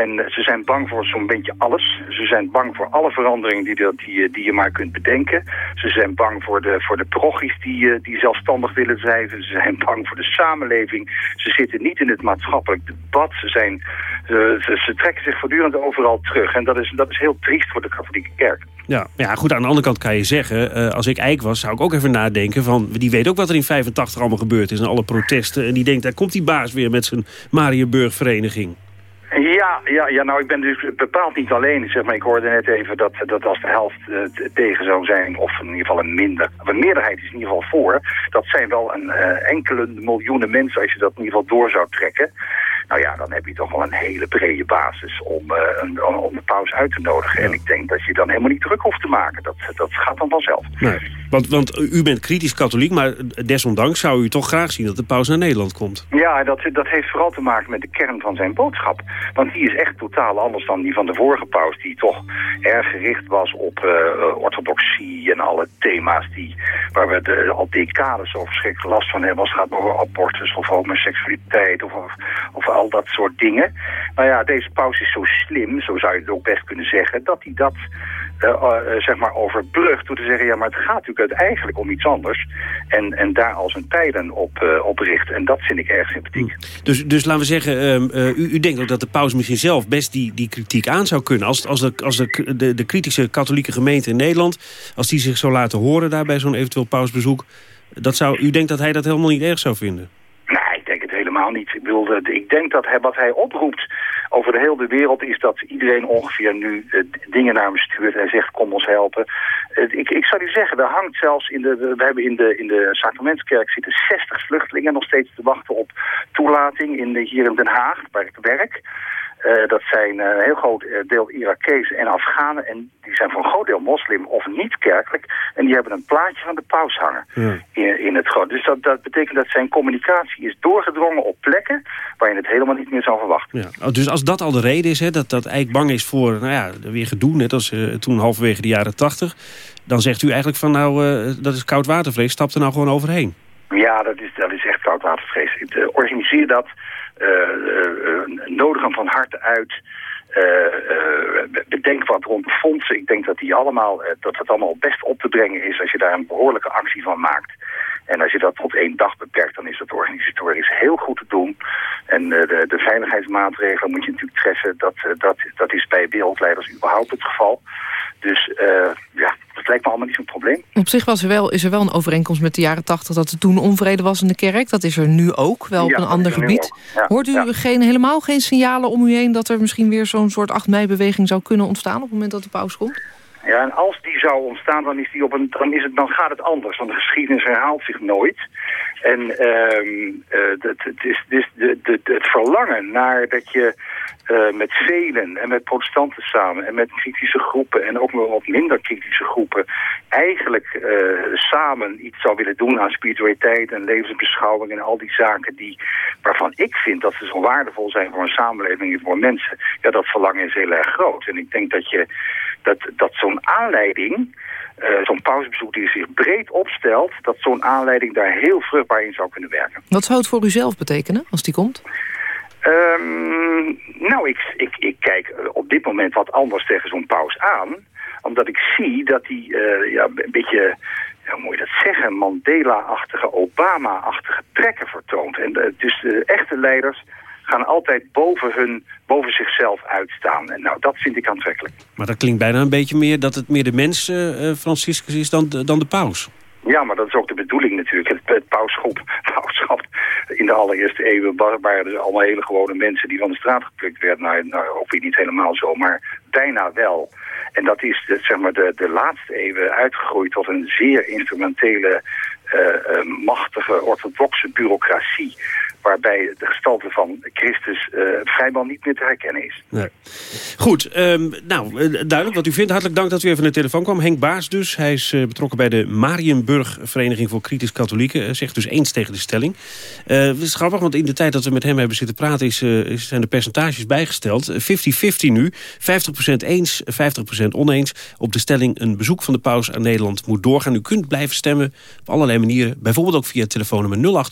En ze zijn bang voor zo'n beetje alles. Ze zijn bang voor alle veranderingen die, die, die, je maar kunt bedenken. Ze zijn bang voor de, voor de prochies die, die zelfstandig willen zijn. Ze zijn bang voor de samenleving. Ze zitten niet in het maatschappelijk debat. Ze, zijn, ze, ze, trekken zich voortdurend overal terug. En dat is, dat is heel triest voor de katholieke kerk. Ja, ja, goed, aan de andere kant kan je zeggen... Als ik Eik was, zou ik ook even nadenken van... die weet ook wat er in 85 allemaal gebeurd is en alle protesten. En die denkt, daar komt die baas weer met zijn Marienburg-vereniging. Ja, ja, ja, nou ik ben dus bepaald niet alleen. Zeg maar, ik hoorde net even dat, dat als de helft uh, tegen zou zijn, of in ieder geval een minder, een meerderheid is in ieder geval voor. Dat zijn wel een uh, enkele miljoenen mensen als je dat in ieder geval door zou trekken. Nou ja, dan heb je toch wel een hele brede basis om, uh, een, om de paus uit te nodigen. Ja. En ik denk dat je dan helemaal niet druk hoeft te maken. Dat, dat gaat dan vanzelf. Nee, want, want u bent kritisch katholiek, maar desondanks zou u toch graag zien dat de paus naar Nederland komt. Ja, dat, dat heeft vooral te maken met de kern van zijn boodschap. Want die is echt totaal anders dan die van de vorige paus, die toch erg gericht was op uh, orthodoxie en alle thema's die, waar we de, al decades zo verschrikkelijk last van hebben. Als het gaat over abortus of homoseksualiteit of, of, of al dat soort dingen. Nou ja, deze paus is zo slim, zo zou je het ook best kunnen zeggen, dat hij dat uh, uh, zeg maar overbrugt door te zeggen, ja, maar het gaat natuurlijk eigenlijk om iets anders. En, en daar al zijn pijlen op, uh, op richt. En dat vind ik erg sympathiek. Dus, dus laten we zeggen, ehm, u, u denkt ook dat de paus misschien zelf best die, die kritiek aan zou kunnen. Als, als, de, als de, de, de kritische katholieke gemeente in Nederland, als die zich zou laten horen daar bij zo'n eventueel pausbezoek, dat zou, u denkt dat hij dat helemaal niet erg zou vinden? Nee, ik denk het niet. Ik, ik denk dat hij, wat hij oproept over de hele wereld is dat iedereen ongeveer nu uh, dingen naar hem stuurt en zegt kom ons helpen. Uh, ik, ik zou u zeggen, er hangt zelfs in de, we hebben in de, in de Sacramentskerk zitten 60 vluchtelingen nog steeds te wachten op toelating in de, hier in Den Haag, waar ik werk. Uh, dat zijn een heel groot deel Irakezen en Afghanen. En die zijn voor een groot deel moslim of niet kerkelijk. En die hebben een plaatje van de paus hangen ja. in, in het groot. Dus dat, dat betekent dat zijn communicatie is doorgedrongen op plekken... waar je het helemaal niet meer zou verwachten. Ja. Dus als dat al de reden is, hè, dat, dat eigenlijk bang is voor nou ja, weer gedoe... net als uh, toen halverwege de jaren tachtig... dan zegt u eigenlijk van nou, uh, dat is koud watervlees. Stap er nou gewoon overheen. Ja, dat is, dat is echt koud watervlees. Ik organiseer dat... Uh, uh, nodig hem van harte uit. Bedenk wat rond fondsen. Ik denk dat die allemaal, dat het allemaal best op te brengen is als je daar een behoorlijke actie van maakt. En als je dat tot één dag beperkt, dan is dat organisatorisch heel goed te doen. En de, de veiligheidsmaatregelen moet je natuurlijk treffen. Dat, dat, dat is bij wereldleiders überhaupt het geval. Dus uh, ja, dat lijkt me allemaal niet zo'n probleem. Op zich was er wel, is er wel een overeenkomst met de jaren tachtig... dat er toen onvrede was in de kerk. Dat is er nu ook, wel ja, op een ander gebied. Ja, Hoort u ja. geen, helemaal geen signalen om u heen... dat er misschien weer zo'n soort 8 mei-beweging zou kunnen ontstaan... op het moment dat de paus komt? Ja, en als die zou ontstaan, dan, is die op een, dan, is het, dan gaat het anders. Want de geschiedenis herhaalt zich nooit. En uh, het, het, is, het, is de, de, het verlangen naar dat je uh, met velen en met protestanten samen en met kritische groepen en ook wel wat minder kritische groepen eigenlijk uh, samen iets zou willen doen aan spiritualiteit en levensbeschouwing en al die zaken die, waarvan ik vind dat ze zo waardevol zijn voor een samenleving en voor mensen. Ja, dat verlangen is heel erg groot. En ik denk dat je dat, dat zo'n aanleiding, uh, zo'n pauzebezoek die zich breed opstelt, dat zo'n aanleiding daar heel vruchtbaar in zou kunnen werken. Wat zou het voor u zelf betekenen als die komt? Um, nou, ik, ik, ik kijk op dit moment wat anders tegen zo'n paus aan. Omdat ik zie dat hij uh, ja, een beetje, hoe moet je dat zeggen, Mandela-achtige, Obama-achtige trekken vertoont. En uh, dus de echte leiders gaan altijd boven, hun, boven zichzelf uitstaan. En nou, dat vind ik aantrekkelijk. Maar dat klinkt bijna een beetje meer dat het meer de mens, uh, Franciscus, is dan dan de paus. Ja, maar dat is ook de bedoeling natuurlijk. Het, het pauschap, in de allereerste eeuwen waren er allemaal hele gewone mensen die van de straat geplukt werden. Nou, nou weer niet helemaal zo, maar bijna wel. En dat is zeg maar de, de laatste eeuwen uitgegroeid tot een zeer instrumentele, machtige orthodoxe bureaucratie waarbij de gestalte van Christus uh, vrijwel niet meer te herkennen is. Nee. Goed, um, nou, duidelijk wat u vindt. Hartelijk dank dat u even naar de telefoon kwam. Henk Baas dus, hij is betrokken bij de Marienburg Vereniging voor Kritisch Katholieken. zegt dus eens tegen de stelling. Het is grappig, want in de tijd dat we met hem hebben zitten praten... Is zijn de percentages bijgesteld. 50-50 nu, 50% eens, 50% oneens. Op de stelling een bezoek van de paus aan Nederland moet doorgaan. U kunt blijven stemmen op allerlei manieren. Bijvoorbeeld ook via telefoonnummer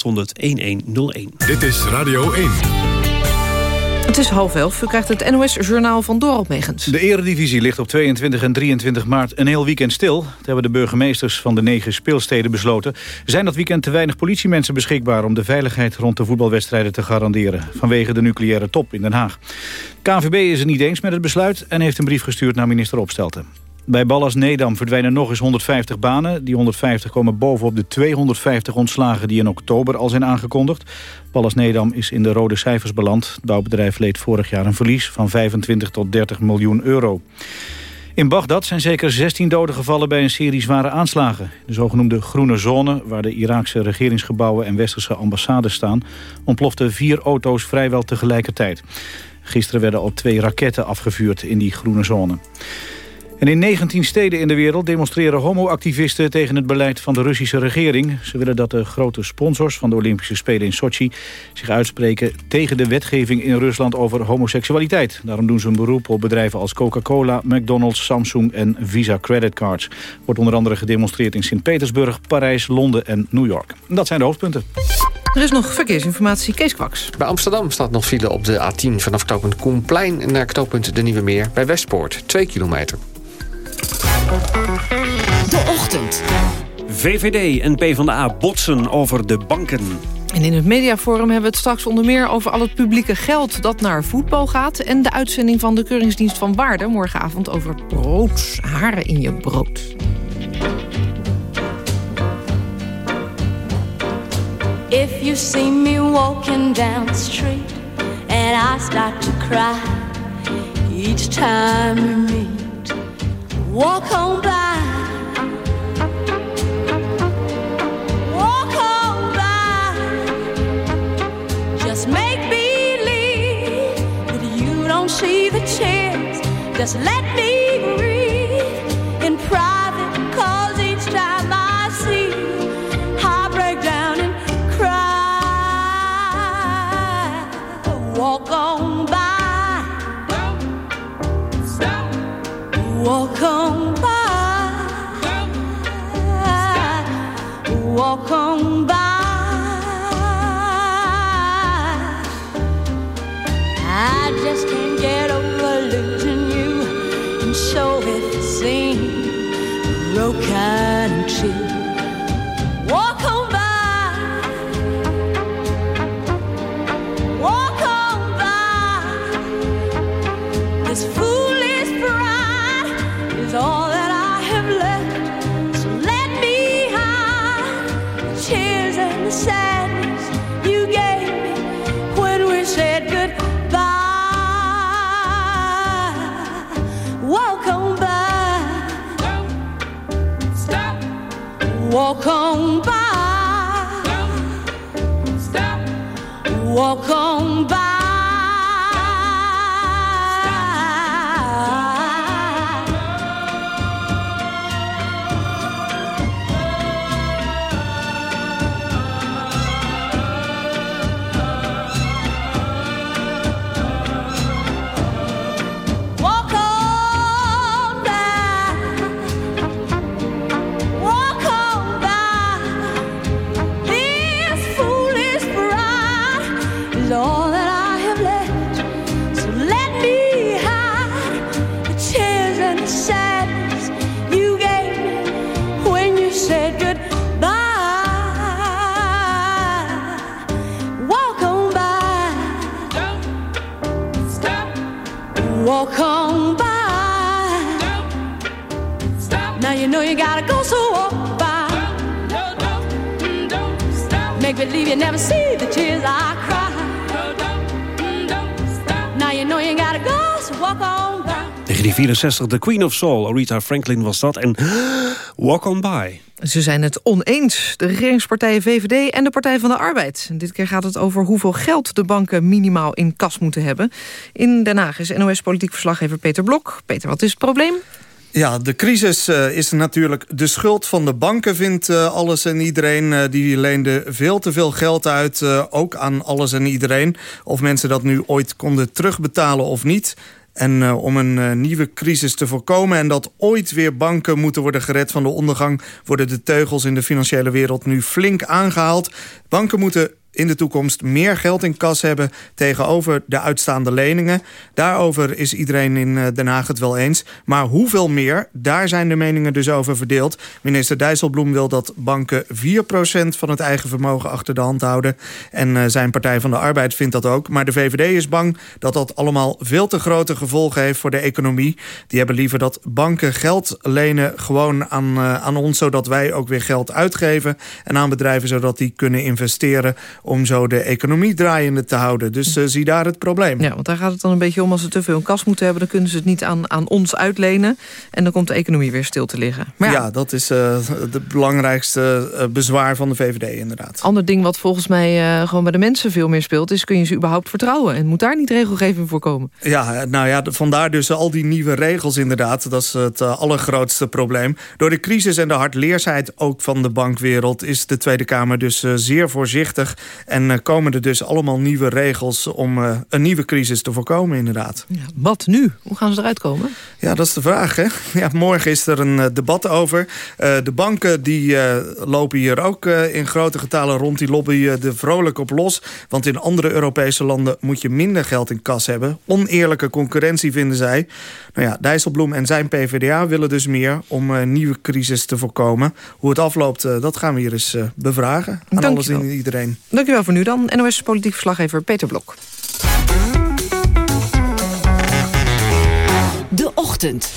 0800-1101. Dit is Radio 1. Het is half elf. U krijgt het NOS-journaal van Dorot Megens. De eredivisie ligt op 22 en 23 maart een heel weekend stil. Dat hebben de burgemeesters van de negen speelsteden besloten. Er zijn dat weekend te weinig politiemensen beschikbaar... om de veiligheid rond de voetbalwedstrijden te garanderen... vanwege de nucleaire top in Den Haag. KVB is het niet eens met het besluit... en heeft een brief gestuurd naar minister Opstelten. Bij Ballas Nedam verdwijnen nog eens 150 banen. Die 150 komen bovenop de 250 ontslagen die in oktober al zijn aangekondigd. Ballas Nedam is in de rode cijfers beland. Het bouwbedrijf leed vorig jaar een verlies van 25 tot 30 miljoen euro. In Bagdad zijn zeker 16 doden gevallen bij een serie zware aanslagen. De zogenoemde groene zone, waar de Iraakse regeringsgebouwen en westerse ambassades staan... ontploften vier auto's vrijwel tegelijkertijd. Gisteren werden al twee raketten afgevuurd in die groene zone. En in 19 steden in de wereld demonstreren homoactivisten tegen het beleid van de Russische regering. Ze willen dat de grote sponsors van de Olympische Spelen in Sochi zich uitspreken tegen de wetgeving in Rusland over homoseksualiteit. Daarom doen ze een beroep op bedrijven als Coca-Cola, McDonald's, Samsung en Visa creditcards. Wordt onder andere gedemonstreerd in Sint-Petersburg, Parijs, Londen en New York. dat zijn de hoofdpunten. Er is nog verkeersinformatie, Kees Kwaks. Bij Amsterdam staat nog file op de A10 vanaf knooppunt Koenplein naar knooppunt De Nieuwe Meer bij Westpoort, 2 kilometer. De Ochtend. VVD en PvdA botsen over de banken. En in het mediaforum hebben we het straks onder meer over al het publieke geld dat naar voetbal gaat... en de uitzending van de Keuringsdienst van Waarde morgenavond over brood. Haren in je brood. If you see me walking down the street And I start to cry Each time meet Walk on by. Just make believe that you don't see the. Just let 1964, The Queen of Soul, Aretha Franklin was dat. En Walk On By. Ze zijn het oneens, de regeringspartijen VVD en de Partij van de Arbeid. Dit keer gaat het over hoeveel geld de banken minimaal in kas moeten hebben. In Den Haag is NOS-politiek verslaggever Peter Blok. Peter, wat is het probleem? Ja, de crisis uh, is natuurlijk de schuld van de banken, vindt uh, alles en iedereen. Uh, die leende veel te veel geld uit, ook aan alles en iedereen. Of mensen dat nu ooit konden terugbetalen of niet. En uh, om een uh, nieuwe crisis te voorkomen... en dat ooit weer banken moeten worden gered van de ondergang... worden de teugels in de financiële wereld nu flink aangehaald. Banken moeten in de toekomst meer geld in kas hebben... tegenover de uitstaande leningen. Daarover is iedereen in uh, Den Haag het wel eens. Maar hoeveel meer, daar zijn de meningen dus over verdeeld. Minister Dijsselbloem wil dat banken 4% van het eigen vermogen achter de hand houden. En uh, zijn Partij van de Arbeid vindt dat ook. Maar de VVD is bang dat dat allemaal veel te grote gevolgen heeft voor de economie. Die hebben liever dat banken geld lenen gewoon aan, uh, aan ons... zodat wij ook weer geld uitgeven. En aan bedrijven zodat die kunnen investeren om zo de economie draaiende te houden. Dus uh, zie daar het probleem. Ja, want daar gaat het dan een beetje om. Als ze te veel in kas moeten hebben... dan kunnen ze het niet aan, aan ons uitlenen. En dan komt de economie weer stil te liggen. Maar ja, ja dat is uh, het belangrijkste uh, bezwaar van de VVD inderdaad. Ander ding wat volgens mij gewoon bij de mensen veel meer speelt... is kun je ze überhaupt vertrouwen? En moet daar niet regelgeving voor komen? Ja, nou ja, vandaar dus al die nieuwe regels inderdaad. Dat is het allergrootste probleem. Door de crisis en de hardleersheid ook van de bankwereld... is de Tweede Kamer dus zeer voorzichtig en uh, komen er dus allemaal nieuwe regels om uh, een nieuwe crisis te voorkomen inderdaad. Ja, wat nu? Hoe gaan ze eruit komen? Ja, dat is de vraag. Hè? Ja, morgen is er een uh, debat over. de banken die lopen hier ook in grote getalen rond. Die lobbyen er vrolijk op los. Want in andere Europese landen moet je minder geld in kas hebben. Oneerlijke concurrentie vinden zij. Nou ja, Dijsselbloem en zijn PvdA willen dus meer om een nieuwe crisis te voorkomen. Hoe het afloopt, dat gaan we hier eens bevragen. Aan alles en iedereen. Dankjewel voor nu dan. NOS politiek verslaggever Peter Blok. De Ochtend.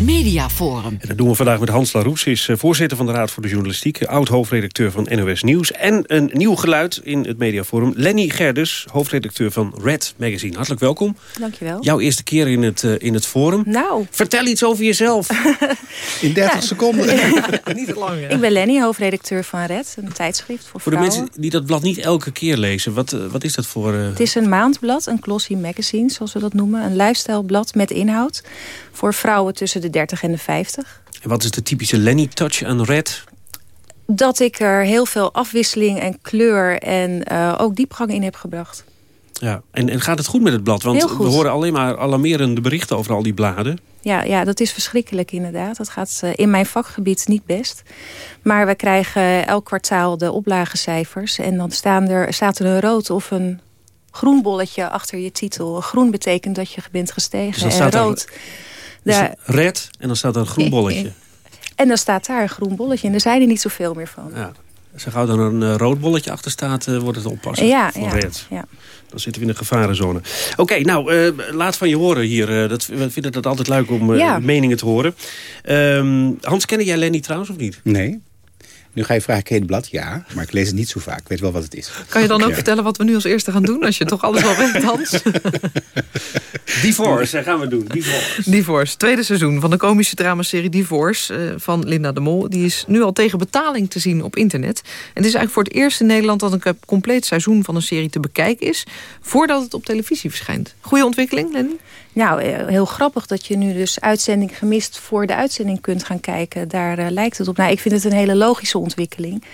Mediaforum. En dat doen we vandaag met Hans Laroes, is voorzitter van de Raad voor de Journalistiek... oud-hoofdredacteur van NOS Nieuws. En een nieuw geluid in het Mediaforum. Lenny Gerdus, hoofdredacteur van Red Magazine. Hartelijk welkom. Dankjewel. Jouw eerste keer in het, uh, in het forum. Nou. Vertel iets over jezelf. in 30 ja. seconden. Niet te lang, Ik ben Lenny, hoofdredacteur van Red, een tijdschrift voor, voor vrouwen. Voor de mensen die dat blad niet elke keer lezen, wat, wat is dat voor... Uh... Het is een maandblad, een glossy magazine, zoals we dat noemen. Een lifestyleblad met inhoud voor vrouwen tussen de 30 en de 50. En wat is de typische Lenny-touch aan Red? Dat ik er heel veel afwisseling en kleur en uh, ook diepgang in heb gebracht. Ja, en, en gaat het goed met het blad? Want we horen alleen maar alarmerende berichten over al die bladen. Ja, ja, dat is verschrikkelijk inderdaad. Dat gaat uh, in mijn vakgebied niet best. Maar we krijgen elk kwartaal de oplagecijfers. En dan staan er, staat er een rood of een groen bolletje achter je titel. Groen betekent dat je bent gestegen. Dus en rood... Daar... red en dan staat er een groen bolletje. En dan staat daar een groen bolletje. En er zijn er niet zoveel meer van. Ja. Er gauw dan een uh, rood bolletje achter staat, uh, wordt het oppassen. Ja, voor ja, red. ja. Dan zitten we in de gevarenzone. Oké, okay, nou, uh, laat van je horen hier. dat, we vinden het altijd leuk om ja. meningen te horen. Um, Hans, kennen jij Lenny trouwens of niet? Nee. Nu ga je vragen, ken je het blad? Ja, maar ik lees het niet zo vaak. Ik weet wel wat het is. Kan je dan ook vertellen wat we nu als eerste gaan doen? Als je toch alles al weet, Hans? Divorce, gaan we doen. Divorce. Divorce, tweede seizoen van de komische dramaserie Divorce uh, van Linda de Mol. Die is nu al tegen betaling te zien op internet. En het is eigenlijk voor het eerst in Nederland... dat een compleet seizoen van een serie te bekijken is... voordat het op televisie verschijnt. Goede ontwikkeling, Lenny? Nou, heel grappig dat je nu dus uitzending gemist voor de uitzending kunt gaan kijken. Daar uh, lijkt het op. Nou, ik vind het een hele logische ontwikkeling.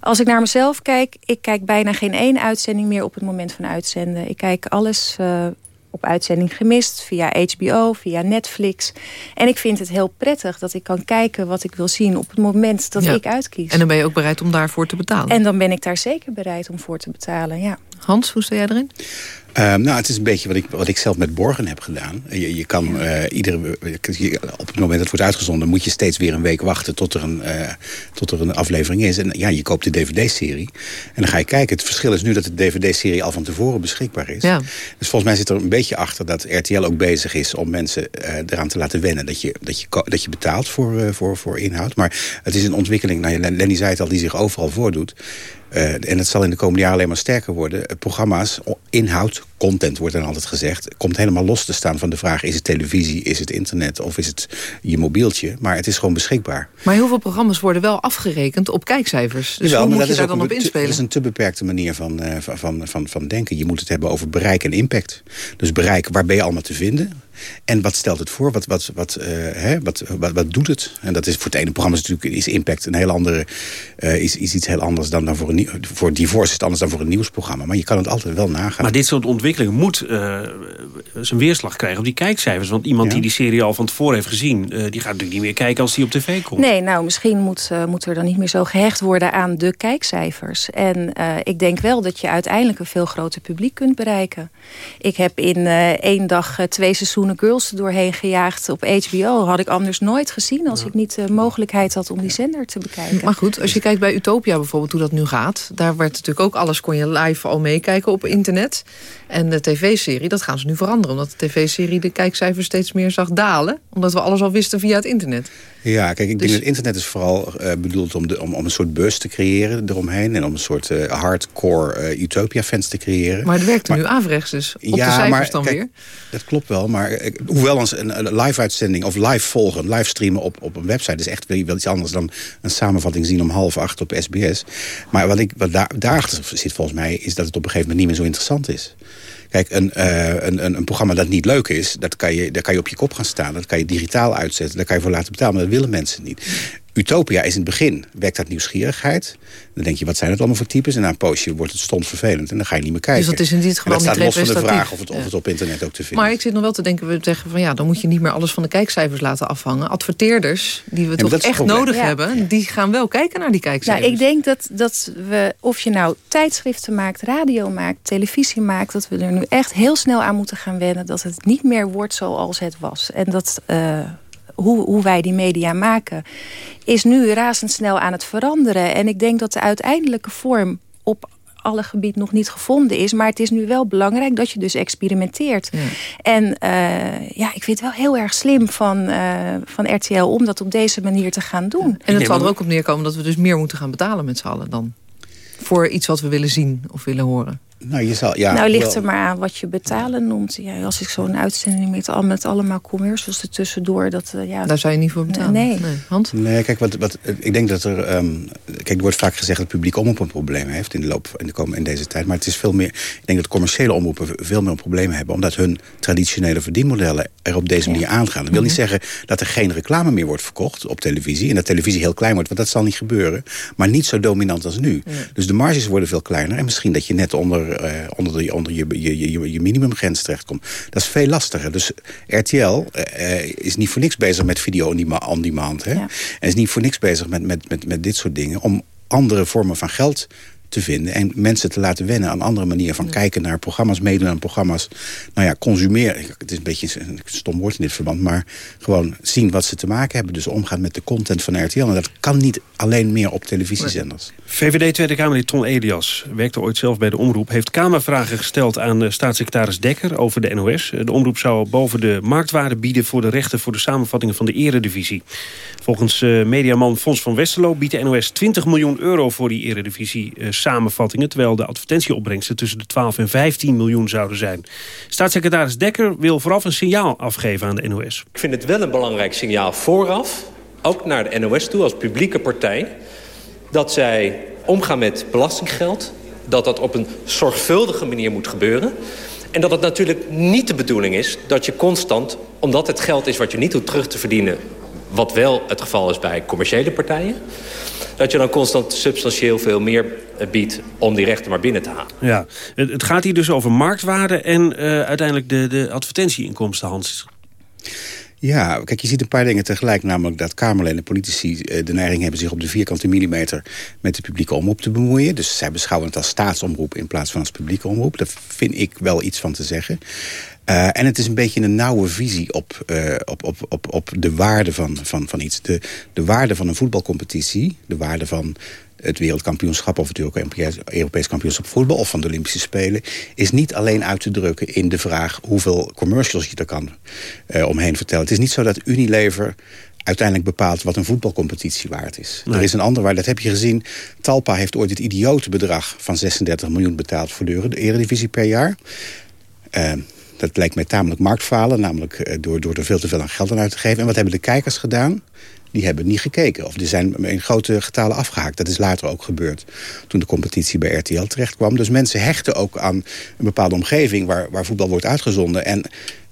Als ik naar mezelf kijk, ik kijk bijna geen één uitzending meer op het moment van uitzenden. Ik kijk alles uh, op uitzending gemist, via HBO, via Netflix. En ik vind het heel prettig dat ik kan kijken wat ik wil zien op het moment dat ja. ik uitkies. En dan ben je ook bereid om daarvoor te betalen? En dan ben ik daar zeker bereid om voor te betalen, ja. Hans, hoe sta jij erin? Ehm, nou, het is een beetje wat ik, wat ik zelf met Borgen heb gedaan. Je, je kan eh, iedere, je- op het moment dat het wordt uitgezonden... moet je steeds weer een week wachten tot er een, eh, tot er een aflevering is. En ja, je koopt de dvd-serie. En dan ga je kijken. Het verschil is nu dat de dvd-serie al van tevoren beschikbaar is. Ja. Dus volgens mij zit er een beetje achter dat RTL ook bezig is... om mensen eh, eraan te laten wennen dat je, dat je, dat je betaalt voor, eh, voor, voor inhoud. Maar het is een ontwikkeling, nou, Lenny zei het al, die zich overal voordoet. Eh, en het zal in de komende jaren alleen maar sterker worden. Eh, Programma's, inhoud, content wordt dan altijd gezegd... komt helemaal los te staan van de vraag... is het televisie, is het internet of is het je mobieltje? Maar het is gewoon beschikbaar. Maar heel veel programma's worden wel afgerekend op kijkcijfers. Dus Jawel, hoe moet je daar dan op inspelen? Dat is een te beperkte manier van, eh, van, van, van, van denken. Je moet het hebben over bereik en impact. Dus bereik, waar ben je allemaal te vinden? En wat stelt het voor? Wat, wat, wat, eh, hè? Wat, wat, wat doet het? En dat is voor het ene programma is natuurlijk is impact een heel andere, eh, is, is iets heel anders dan, dan voor een nieuw, voor divorce is het anders dan voor een nieuwsprogramma. Maar je kan het altijd wel nagaan. Maar dit soort ontwikkelingen moet eh, zijn weerslag krijgen op die kijkcijfers. Want iemand die die serie al van tevoren heeft gezien... eh, die gaat natuurlijk niet meer kijken als die op tv komt. Nee, nou, misschien moet, eh, moet er dan niet meer zo gehecht worden aan de kijkcijfers. En eh, ik denk wel dat je uiteindelijk een veel groter publiek kunt bereiken. Ik heb in eh, één dag twee seizoenen Girls er doorheen gejaagd op HBO. Had ik anders nooit gezien als ik niet de mogelijkheid had om die zender te bekijken. Maar goed, als je kijkt bij Utopia bijvoorbeeld, hoe dat nu gaat... daar werd natuurlijk ook alles, kon je live al meekijken op internet. En de tv-serie, dat gaan ze nu veranderen. Omdat de tv-serie de kijkcijfers steeds meer zag dalen. Omdat we alles al wisten via het internet. Ja, kijk, ik Dus- denk dat internet is vooral eh, bedoeld om, de, om, om een soort bus te creëren eromheen. En om een soort eh, hardcore eh, Utopia-fans te creëren. Maar het werkte nu averechts dus. Op de cijfers dan kijk, weer. Dat klopt wel, maar hoewel een, een live-uitzending of live volgen, live streamen op, op een website is echt wel, wel iets anders dan een samenvatting zien om half acht op SBS. Maar wat, ik, wat daar, daarachter zit volgens mij, is dat het op een gegeven moment niet meer zo interessant is. Kijk, een, eh, een, een, een programma dat niet leuk is, dat kan je, daar kan je op je kop gaan staan. Dat kan je digitaal uitzetten, daar kan je voor laten betalen. Maar dat willen mensen niet. Utopia is in het begin, wekt dat nieuwsgierigheid. Dan denk je, wat zijn het allemaal voor types? En na een poosje wordt het stond vervelend en dan ga je niet meer kijken. Dus dat is in dit geval niet staat los van de vraag of het, of het op internet ook te vinden Maar ik zit nog wel te denken, we zeggen van ja, dan moet je niet meer alles van de kijkcijfers laten afhangen. Adverteerders, die we toch echt nodig Ja. hebben, die gaan wel kijken naar die kijkcijfers. Nou, ik denk dat, dat we, of je nou tijdschriften maakt, radio maakt, televisie maakt... dat we er nu echt heel snel aan moeten gaan wennen... dat het niet meer wordt zoals het was. En dat eh, hoe, hoe wij die media maken... is nu razendsnel aan het veranderen. En ik denk dat de uiteindelijke vorm op alle gebied nog niet gevonden is. Maar het is nu wel belangrijk dat je dus experimenteert. En eh, ja, ik vind het wel heel erg slim van, eh, van RTL... om dat op deze manier te gaan doen. En het zal er ook op neerkomen dat we dus meer moeten gaan betalen met z'n allen dan. Voor iets wat we willen zien of willen horen. Nou, je zal, ja, nou, ligt wel- er maar aan wat je betalen noemt. Ja, als ik zo'n uitzending met, al, met allemaal commercials er tussendoor... Dat, eh, ja, Daar zou je niet voor betalen. Nee. Hans? Nee, kijk, wat, wat, ik denk dat er... ehm, kijk, er wordt vaak gezegd dat het publiek omroep een probleem heeft... in, de loop, in, de, kom- in deze tijd. Maar het is veel meer... Ik denk dat commerciële omroepen veel meer een probleem hebben... omdat hun traditionele verdienmodellen er op deze manier aangaan. Dat wil niet Mhm. zeggen dat er geen reclame meer wordt verkocht op televisie... en dat televisie heel klein wordt, want dat zal niet gebeuren. Maar niet zo dominant als nu. Dus de marges worden veel kleiner... en misschien dat je net onder, eh, onder, de, onder je, je, je, je minimumgrens terechtkomt. Dat is veel lastiger. Dus RTL eh, is niet voor niks bezig met video on demand. Hè? En is niet voor niks bezig met, met, met, met dit soort dingen... om andere vormen van geld te vinden... en mensen te laten wennen aan andere manieren van kijken naar programma's... meedoen aan programma's, nou ja, consumeren. Het is een beetje een stom woord in dit verband... maar gewoon zien wat ze te maken hebben. Dus omgaan met de content van RTL. En dat kan niet alleen meer op televisiezenders. VVD Tweede Kamerlid Ton Elias werkte ooit zelf bij de Omroep... heeft Kamervragen gesteld aan eh, staatssecretaris Dekker over de NOS. Eh, De Omroep zou boven de marktwaarde bieden... voor de rechten voor de samenvattingen van de eredivisie. Volgens eh, mediaman Fons van Westerlo biedt de NOS 20 miljoen euro... voor die eredivisie eh, samenvattingen... terwijl de advertentieopbrengsten tussen de 12 en 15 miljoen zouden zijn. Staatssecretaris Dekker wil vooraf een signaal afgeven aan de NOS. Ik vind het wel een belangrijk signaal vooraf, ook naar de NOS toe als publieke partij... dat zij omgaan met belastinggeld, dat dat op een zorgvuldige manier moet gebeuren... en dat het natuurlijk niet de bedoeling is dat je constant, omdat het geld is wat je niet hoeft terug te verdienen... wat wel het geval is bij commerciële partijen... dat je dan constant substantieel veel meer eh, biedt om die rechten maar binnen te halen. Ja, het, het gaat hier dus over marktwaarde en eh, uiteindelijk de, de advertentieinkomsten, Hans. Ja, kijk, je ziet een paar dingen tegelijk. Namelijk dat Kamerleden en politici eh, de neiging hebben... zich op de vierkante millimeter met de publieke omroep te bemoeien. Dus zij beschouwen het als staatsomroep in plaats van als publieke omroep. Daar vind ik wel iets van te zeggen. Uh, en het is een beetje een nauwe visie op, uh, op, op, op, op de waarde van, van, van iets. De, de waarde van een voetbalcompetitie, de waarde van het wereldkampioenschap... of het Europees, kampioenschap voetbal of van de Olympische Spelen... is niet alleen uit te drukken in de vraag hoeveel commercials je er kan uh, omheen vertellen. Het is niet zo dat Unilever uiteindelijk bepaalt wat een voetbalcompetitie waard is. Nee. Er is een ander waar, dat heb je gezien. Talpa heeft ooit het idiote bedrag van 36 miljoen betaald voor de Eredivisie per jaar. Uh, dat lijkt mij tamelijk marktfalen, namelijk uh, door, door er veel te veel aan geld aan uit te geven. En wat hebben de kijkers gedaan? Die hebben niet gekeken. Of die zijn in grote getalen afgehaakt. Dat is later ook gebeurd. Toen de competitie bij RTL terecht kwam. Dus mensen hechten ook aan een bepaalde omgeving waar, waar voetbal wordt uitgezonden. En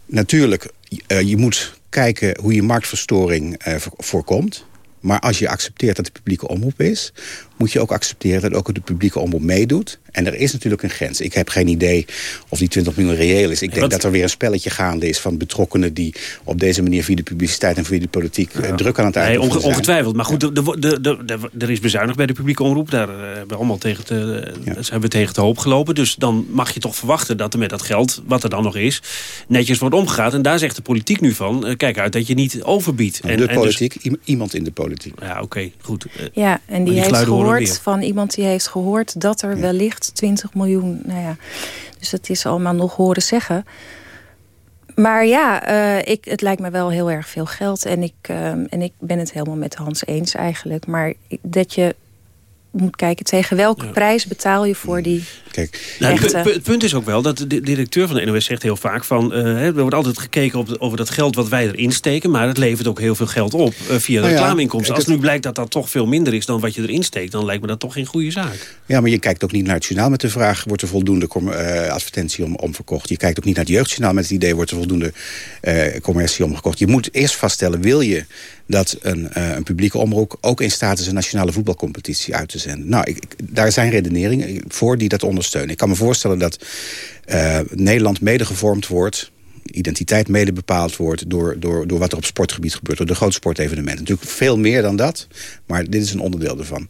natuurlijk, uh, je moet kijken hoe je marktverstoring uh, voorkomt. Maar als je accepteert dat het publieke omroep is... moet je ook accepteren dat ook de publieke omroep meedoet. En er is natuurlijk een grens. Ik heb geen idee of die 20 miljoen reëel is. Ik denk Wat? dat er weer een spelletje gaande is van betrokkenen... die op deze manier via de publiciteit en via de politiek... eh, druk aan het Nee, uitoefenen onge- zijn. ongetwijfeld. Maar goed, er is bezuinigd bij de publieke omroep. Daar eh, hebben we allemaal tegen te, zijn we tegen de hoop gelopen. Dus dan mag je toch verwachten dat er met dat geld, wat er dan nog is... netjes wordt omgegaan. En daar zegt de politiek nu van... eh, kijk uit dat je niet overbiedt. de politiek, i- iemand in de politiek. Ja, oké, goed. Ja, en die, heeft gehoord van iemand die heeft gehoord dat er wellicht 20 miljoen. Nou ja, dus dat is allemaal nog horen zeggen. Maar ja, eh, ik, het lijkt me wel heel erg veel geld. En ik, eh, en ik ben het helemaal met Hans eens eigenlijk. Maar dat je moet kijken tegen welke prijs betaal je voor die Kijk, Nou, het, punt is ook wel dat de directeur van de NOS zegt heel vaak van... eh, hè, er wordt altijd gekeken op de- over dat geld wat wij erin steken... maar het levert ook heel veel geld op eh, via de Nou ja, reclameinkomsten. Als nu blijkt dat dat toch veel minder is dan wat je erin steekt... dan lijkt me dat toch geen goede zaak. Ja, maar je kijkt ook niet naar het journaal met de vraag... wordt er voldoende eh, advertentie om, om verkocht. Je kijkt ook niet naar het jeugdjournaal met het idee... wordt er voldoende eh, commercie omgekocht. Je moet eerst vaststellen, wil je dat een, eh, een publieke omroep... ook in staat is een nationale voetbalcompetitie uit te zenden? Nou, ik, daar zijn redeneringen voor die dat ondersteunen. Ik kan me voorstellen dat eh, Nederland mede gevormd wordt identiteit mede bepaald wordt door, door, door wat er op sportgebied gebeurt. Door de grote sportevenementen. Natuurlijk veel meer dan dat, maar dit is een onderdeel ervan.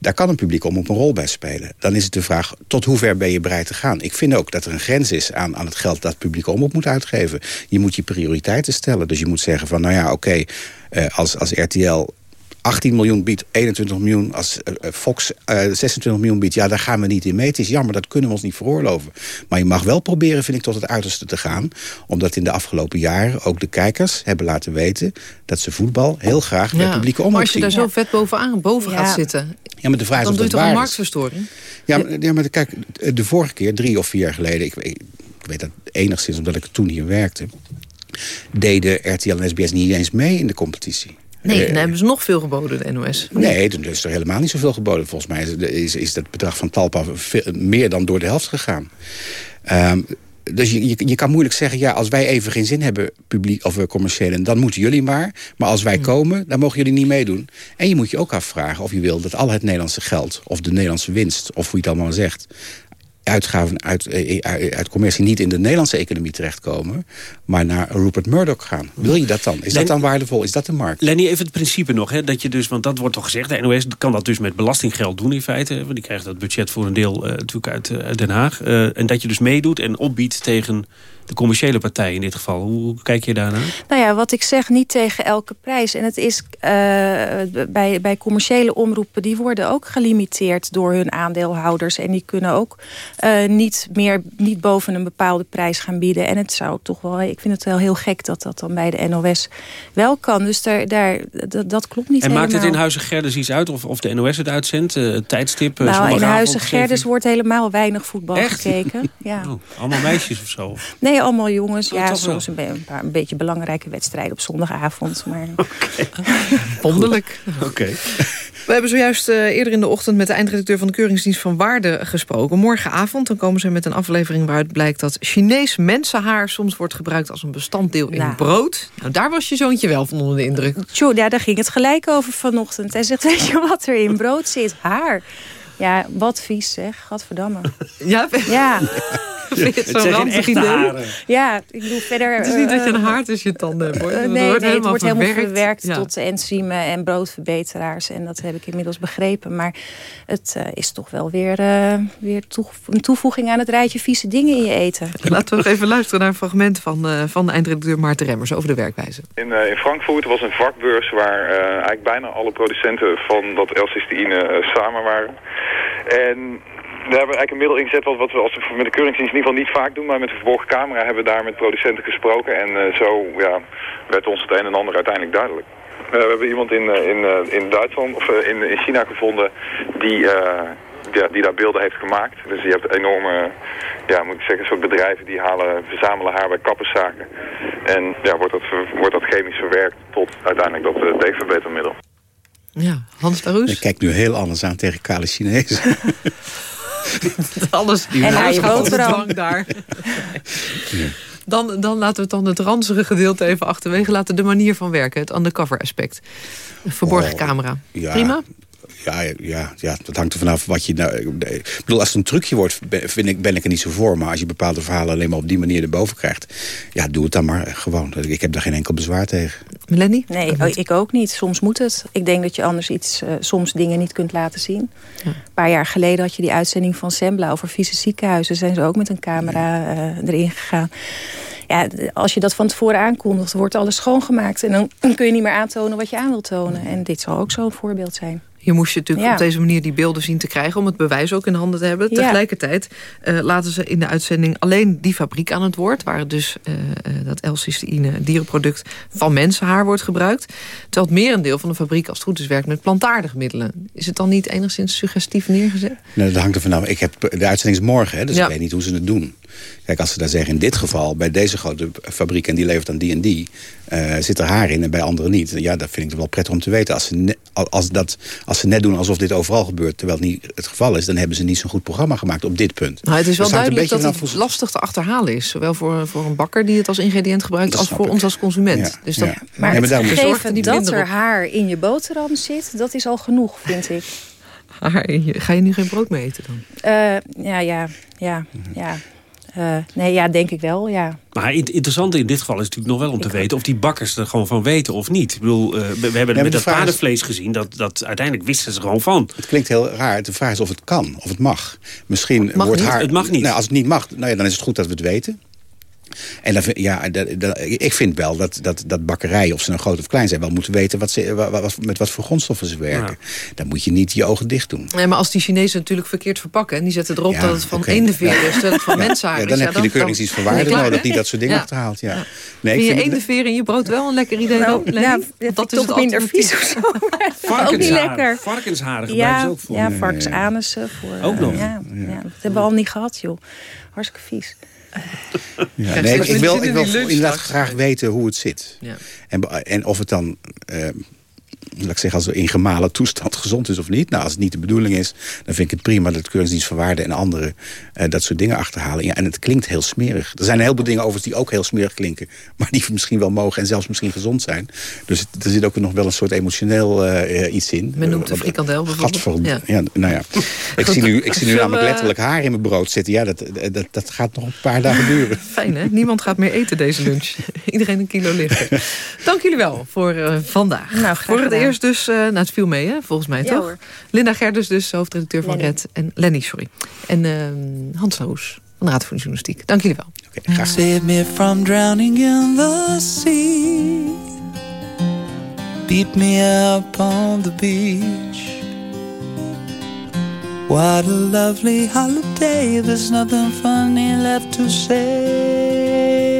Daar kan een publiek om op een rol bij spelen. Dan is het de vraag, tot hoe ver ben je bereid te gaan? Ik vind ook dat er een grens is aan, aan het geld dat het publiek omroep moet uitgeven. Je moet je prioriteiten stellen. Dus je moet zeggen van, nou ja, oké, eh, als, als RTL 18 miljoen biedt, 21 miljoen. Als eh, eh, Fox eh, 26 miljoen biedt, ja, daar gaan we niet in mee. Het is jammer, dat kunnen we ons niet veroorloven. Maar je mag wel proberen, vind ik, tot het uiterste te gaan. Omdat in de afgelopen jaren ook de kijkers hebben laten weten... dat ze voetbal heel graag bij Ja, publieke maar omroep als je zien. daar zo vet bovenaan boven Ja. gaat zitten... Ja, maar de vraag is dan of doe je toch een marktverstoring? Ja, maar, ja, maar kijk, de vorige keer, drie of vier jaar geleden... ik, ik, ik weet dat enigszins omdat ik toen hier werkte... deden RTL en SBS niet eens mee in de competitie. Nee, Eh, dan hebben ze nog veel geboden, de NOS. Nee, toen is er helemaal niet zoveel geboden. Volgens mij is, is, dat bedrag van Talpa veel- meer dan door de helft gegaan. Ehm, dus je, je, je kan moeilijk zeggen, ja, als wij even geen zin hebben, publiek of eh, commerciële, dan moeten jullie maar. Maar als wij komen, dan mogen jullie niet meedoen. En je moet je ook afvragen of je wil dat al het Nederlandse geld, of de Nederlandse winst, of hoe je het allemaal zegt, uitgaven uit, eh, uit, uit commercie niet in de Nederlandse economie terechtkomen, maar naar Rupert Murdoch gaan. Wil je dat dan? Is dat dan waardevol? Is dat de markt? Lenny, even het principe nog. Hè, dat je dus, want dat wordt toch gezegd, de NOS kan dat dus met belastinggeld doen in feite. Want die krijgt dat budget voor een deel eh, natuurlijk uit, eh, Den Haag. Eh, en dat je dus meedoet en opbiedt tegen de commerciële partij in dit geval. Hoe, kijk je daarnaar? Nou ja, wat ik zeg, niet tegen elke prijs. En het is eh, bij, bij commerciële omroepen, die worden ook gelimiteerd door hun aandeelhouders. En die kunnen ook eh, niet meer, niet boven een bepaalde prijs gaan bieden. En het zou toch wel, ik vind het wel heel gek dat dat dan bij de NOS wel kan. Dus daar, daar, dat, dat klopt niet en maakt het in Huizen Gerders iets uit of, of de NOS het uitzendt? Het tijdstip, Nou, in Huizen Gerders uur? wordt helemaal weinig voetbal Echt? gekeken. Ja. Oh, allemaal meisjes of zo? Nee, allemaal jongens. Ja, soms een, een, paar, een beetje belangrijke wedstrijden op zondagavond. Maar... Wonderlijk. Oké. We hebben zojuist eh, eerder in de ochtend met de eindredacteur van de Keuringsdienst van Waarde gesproken. Morgenavond dan komen ze met een aflevering waaruit blijkt dat Chinees mensenhaar soms wordt gebruikt als een bestanddeel in Nou. brood. Nou, daar was je zoontje wel van onder de indruk. Tjoe, ja, daar ging het gelijk over vanochtend. Hij zegt, weet je wat er in brood zit? Haar. Ja, wat vies zeg. Gadverdamme. Ja? Ja. Vind je het zo'n zijn geen ranzig echte idee? haren. Ja, ik bedoel verder... Het is niet dat je eh, een haar tussen je tanden hebt. hoor. Eh, Het nee, wordt nee, het wordt helemaal verwerkt. Ja. tot enzymen en broodverbeteraars. En dat heb ik inmiddels begrepen. Maar het eh, is toch wel weer, eh, weer een toevoeging aan het rijtje vieze dingen in je eten. Laten we nog even luisteren naar een fragment van, eh van de eindredacteur Maarten Remmers over de werkwijze. In, eh, in Frankfurt was een vakbeurs waar eh, eigenlijk bijna alle producenten van dat L-cysteïne eh, samen waren. En daar hebben we eigenlijk een middel ingezet wat, we als, met de keuringsdienst in ieder geval niet vaak doen. Maar met de verborgen camera hebben we daar met producenten gesproken. En eh, zo ja, werd ons het een en ander uiteindelijk duidelijk. Eh, we hebben iemand in, eh, in, in Duitsland of in, in China gevonden die, die daar beelden heeft gemaakt. Dus je hebt enorme, ja, moet ik zeggen, soort bedrijven die halen, verzamelen haar bij kapperszaken. En ja, wordt dat, wordt dat chemisch verwerkt tot uiteindelijk dat uh. Ja, Hans Laroes. Ik kijk nu heel anders aan tegen kale Chinezen. Alles, En gaat de boterham. drank daar. Dan, dan laten we het dan het ranzige gedeelte even achterwege. Laten de manier van werken, het undercover aspect. Een verborgen Oh, camera. ja. Prima? Ja, ja, ja, dat hangt er vanaf wat je... Nou, ik bedoel, als het een trucje wordt, ben, vind ik, ben ik er niet zo voor. Maar als je bepaalde verhalen alleen maar op die manier erboven krijgt... ja, doe het dan maar gewoon. Ik heb daar geen enkel bezwaar tegen. Melanie? Nee, oh, ik ook niet. Soms moet het. Ik denk dat je anders iets, eh, soms dingen niet kunt laten zien. Een paar jaar geleden had je die uitzending van Sembla over vieze ziekenhuizen. Zijn ze ook met een camera eh, erin gegaan. Ja, als je dat van tevoren aankondigt, wordt alles schoongemaakt. En dan, dan kun je niet meer aantonen wat je aan wilt tonen. En dit zal ook zo'n voorbeeld zijn. Hier moest je natuurlijk Ja. op deze manier die beelden zien te krijgen... om het bewijs ook in handen te hebben. Ja. Tegelijkertijd eh, laten ze in de uitzending alleen die fabriek aan het woord... waar dus eh, eh, dat L-cysteïne dierenproduct van mensenhaar wordt gebruikt. Terwijl het merendeel van de fabriek als het goed is werkt met plantaardige middelen. Is het dan niet enigszins suggestief neergezet? Nee, dat hangt er vanaf. Ik heb, de uitzending is morgen, hè, dus Ja. ik weet niet hoe ze het doen. Kijk, als ze daar zeggen, in dit geval, bij deze grote fabriek... en die levert aan die en die, eh, zit er haar in en bij anderen niet. Ja, dat vind ik wel prettig om te weten. Als ze, als, dat, als ze net doen alsof dit overal gebeurt... terwijl het niet het geval is, dan hebben ze niet zo'n goed programma gemaakt op dit punt. Nou, het is wel duidelijk beetje dat het lastig te achterhalen is. Zowel voor, voor een bakker die het als ingrediënt gebruikt... Dat als voor ik. ons als consument. Ja, Dus dat ja. Maar Ja, het er gegeven dat minder er haar in je boterham zit, dat is al genoeg, vind ik. Haar Ga je nu geen brood mee eten dan? Eh, ja, ja, ja, ja. Eh, nee, ja, denk ik wel, ja. Maar het interessante in dit geval is natuurlijk nog wel om te weten... of die bakkers er gewoon van weten of niet. Ik bedoel, eh, we, we hebben met dat is- paardenvlees gezien... Dat, dat uiteindelijk wisten ze er gewoon van. Het klinkt heel raar. De vraag is of het kan, of het mag. Misschien mag wordt niet. haar... Het mag niet. Nou, als het niet mag, nou ja, dan is het goed dat we het weten. En ja, dat, dat- ik vind wel dat, dat, dat bakkerijen, of ze nou groot of klein zijn... wel moeten weten wat ze, met wat voor grondstoffen ze werken. Dan moet je niet je ogen dicht doen. Nee, maar als die Chinezen natuurlijk verkeerd verpakken... en die zetten erop Ja, dat het van oké. eendenveer Ja. is... terwijl het van Ja. mensenhaar Ja, is... dan heb je de keuringsdienst van waarde nodig die dat soort dingen Ja. achterhaalt. Ja. Ja. Nee, Vind ik je vind eendenveer in je brood wel een lekker idee Nou, dat ik toch minder vies of zo. Ook niet lekker. Varkensharen gebruiken Ja, ze ook voor. ja varkensanussen. Voor, Ook nog? Ja, ja, dat hebben we al niet gehad, joh. Hartstikke vies. Ja, nee, ik, wil, ik wil inderdaad graag weten hoe het zit. Ja. En, en of het dan, eh, laat ik zeggen, als er in gemalen toestand gezond is of niet. Nou, als het niet de bedoeling is, dan vind ik het prima dat Keuringsdienst van Waarde en anderen eh, dat soort dingen achterhalen. Ja, en het klinkt heel smerig. Er zijn een heleboel dingen overigens die ook heel smerig klinken, maar die misschien wel mogen en zelfs misschien gezond zijn. Dus het- er zit ook nog wel een soort emotioneel eh, eh, iets in. Men noemt de frikandel bijvoorbeeld. Ja. ja. nou ja. Ik zie nu, ik zie nu namelijk we- letterlijk haar in mijn brood zitten. Ja, dat, dat, dat gaat nog een paar dagen duren. Fijn, hè? Niemand gaat meer eten deze lunch. Iedereen een kilo lichter. Dank jullie wel voor eh, vandaag. Nou, graag voor het. Eerst dus, eh nou het viel mee hè, volgens mij Ja, toch? hoor. Linda Gerdus dus, hoofdredacteur van Lenny. Red. En Lenny, sorry. En ehm, Hans Loos van de Raad voor de Journalistiek. Dank jullie wel. Save me from drowning in the sea. Beat me up on the beach. What a lovely holiday. There's nothing funny left to say.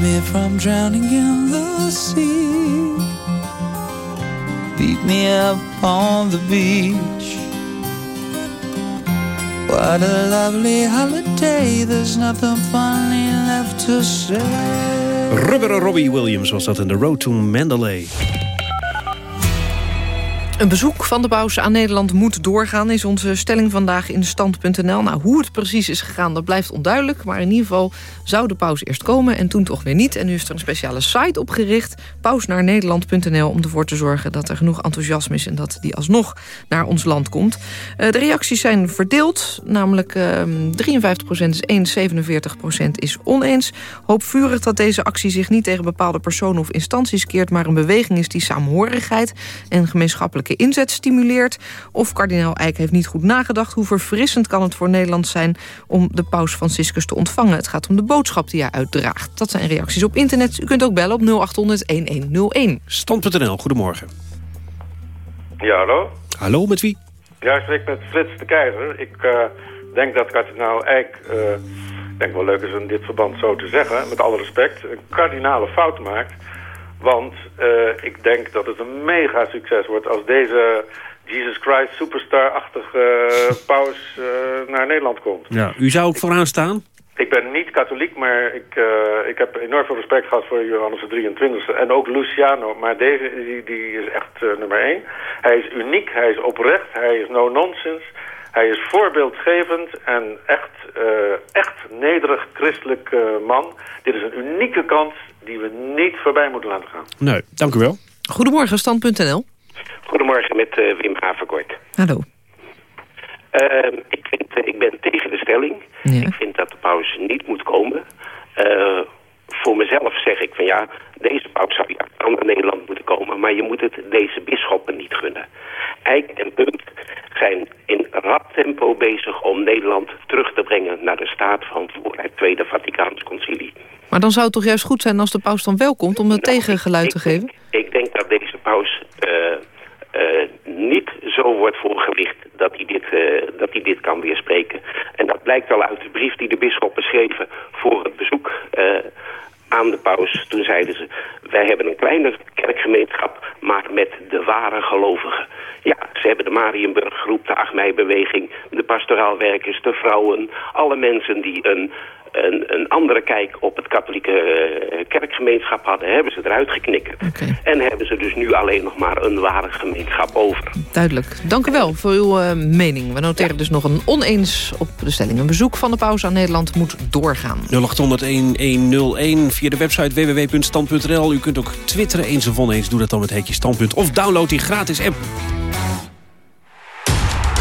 Me from drowning in the sea. Beat me up on the beach. What a lovely holiday. There's nothing funny left to say. Rubberen Robbie Williams was dat in The Road to Mandalay. Een bezoek van de paus aan Nederland moet doorgaan... is onze stelling vandaag in stand.nl. Nou, hoe het precies is gegaan, dat blijft onduidelijk. Maar in ieder geval zou de paus eerst komen en toen toch weer niet. En nu is er een speciale site opgericht, pausnaarnederland.nl... om ervoor te zorgen dat er genoeg enthousiasme is... en dat die alsnog naar ons land komt. Eh, de reacties zijn verdeeld, namelijk eh, 53% is eens, 47% is oneens. Hoop vurig dat deze actie zich niet tegen bepaalde personen of instanties keert... maar een beweging is die saamhorigheid en inzet stimuleert. Of kardinaal Eijk heeft niet goed nagedacht... hoe verfrissend kan het voor Nederland zijn om de paus Franciscus te ontvangen. Het gaat om de boodschap die hij uitdraagt. Dat zijn reacties op internet. U kunt ook bellen op 0800-1101. Stand.nl, goedemorgen. Ja, hallo? Hallo, met wie? Ja, ik spreek met Frits de Keizer. Ik eh, denk dat kardinaal Eijk, eh, ik denk wel leuk is in dit verband zo te zeggen, met alle respect, een kardinale fout maakt. Want eh, ik denk dat het een mega succes wordt als deze Jesus Christ superstar-achtige paus eh, naar Nederland komt. Ja, u zou ook vooraan staan? Ik ben niet katholiek, maar ik, eh, ik heb enorm veel respect gehad voor Johannes de 23e. En ook Luciano, maar deze die, die is echt eh, nummer één. Hij is uniek, hij is oprecht, hij is no-nonsense. Hij is voorbeeldgevend en echt, eh, echt nederig christelijk eh, man. Dit is een unieke kans die we niet voorbij moeten laten gaan. Nee, dank u wel. Goedemorgen, stand.nl. Goedemorgen met eh, Wim Haverkort. Hallo. Ehm, ik, vind, ik ben tegen de stelling. Ik vind dat de paus niet moet komen. Eh, voor mezelf zeg ik van ja, deze paus zou ja, naar Nederland moeten komen. Maar je moet het deze bisschoppen niet gunnen. Eik en Punt zijn in rap tempo bezig om Nederland terug te brengen naar de staat van voor het Tweede Vaticaans Concilie. Maar dan zou het toch juist goed zijn als de paus dan wel komt... om een tegengeluid te geven? Ik denk dat deze paus eh, eh, niet zo wordt voorgelicht dat hij, dit, eh, dat hij dit kan weerspreken. En dat blijkt al uit de brief die de bisschoppen schreven voor het bezoek aan de paus. Toen zeiden ze, wij hebben een kleine kerkgemeenschap, maar met de ware gelovigen. Ja, ze hebben de Marienburg groep, de 8 mei-beweging, de pastoraalwerkers, de vrouwen, alle mensen die een een, een andere kijk op het katholieke eh, kerkgemeenschap hadden, hebben ze eruit geknikkerd. En hebben ze dus nu alleen nog maar een ware gemeenschap over. Duidelijk. Dank u wel voor uw eh, mening. We noteren dus nog een oneens op de stelling. Een bezoek van de pauze aan Nederland moet doorgaan. 0800-1101 via de website www.stand.nl. U kunt ook twitteren eens of oneens. Doe dat dan met hekje standpunt. Of download die gratis app.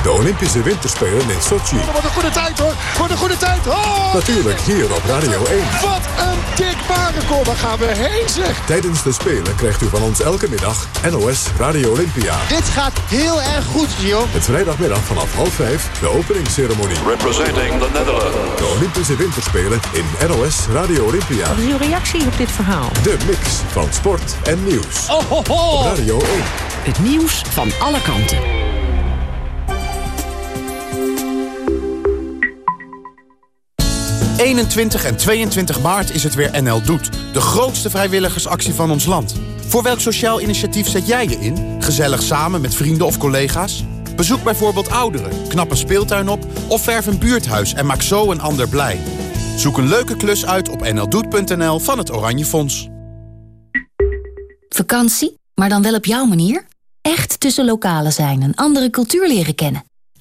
De Olympische Winterspelen in Sochi. Wordt een goede tijd hoor. Wordt een goede tijd. Oh! Natuurlijk hier op Radio 1. Wat een dik barenkom. Waar gaan we heen zeg. Tijdens de Spelen krijgt u van ons elke middag NOS Radio Olympia. Dit gaat heel erg goed, Gio. Het vrijdagmiddag vanaf half vijf de openingsceremonie. Representing the Netherlands. De Olympische Winterspelen in NOS Radio Olympia. Wat is uw reactie op dit verhaal? De mix van sport en nieuws. Oh, ho, ho. Op Radio 1. Het nieuws van alle kanten. 21 en 22 maart is het weer NL Doet. De grootste vrijwilligersactie van ons land. Voor welk sociaal initiatief zet jij je in? Gezellig samen met vrienden of collega's? Bezoek bijvoorbeeld ouderen, knap een speeltuin op... of verf een buurthuis en maak zo een ander blij. Zoek een leuke klus uit op nldoet.nl van het Oranje Fonds. Vakantie, maar dan wel op jouw manier? Echt tussen lokalen zijn en andere cultuur leren kennen.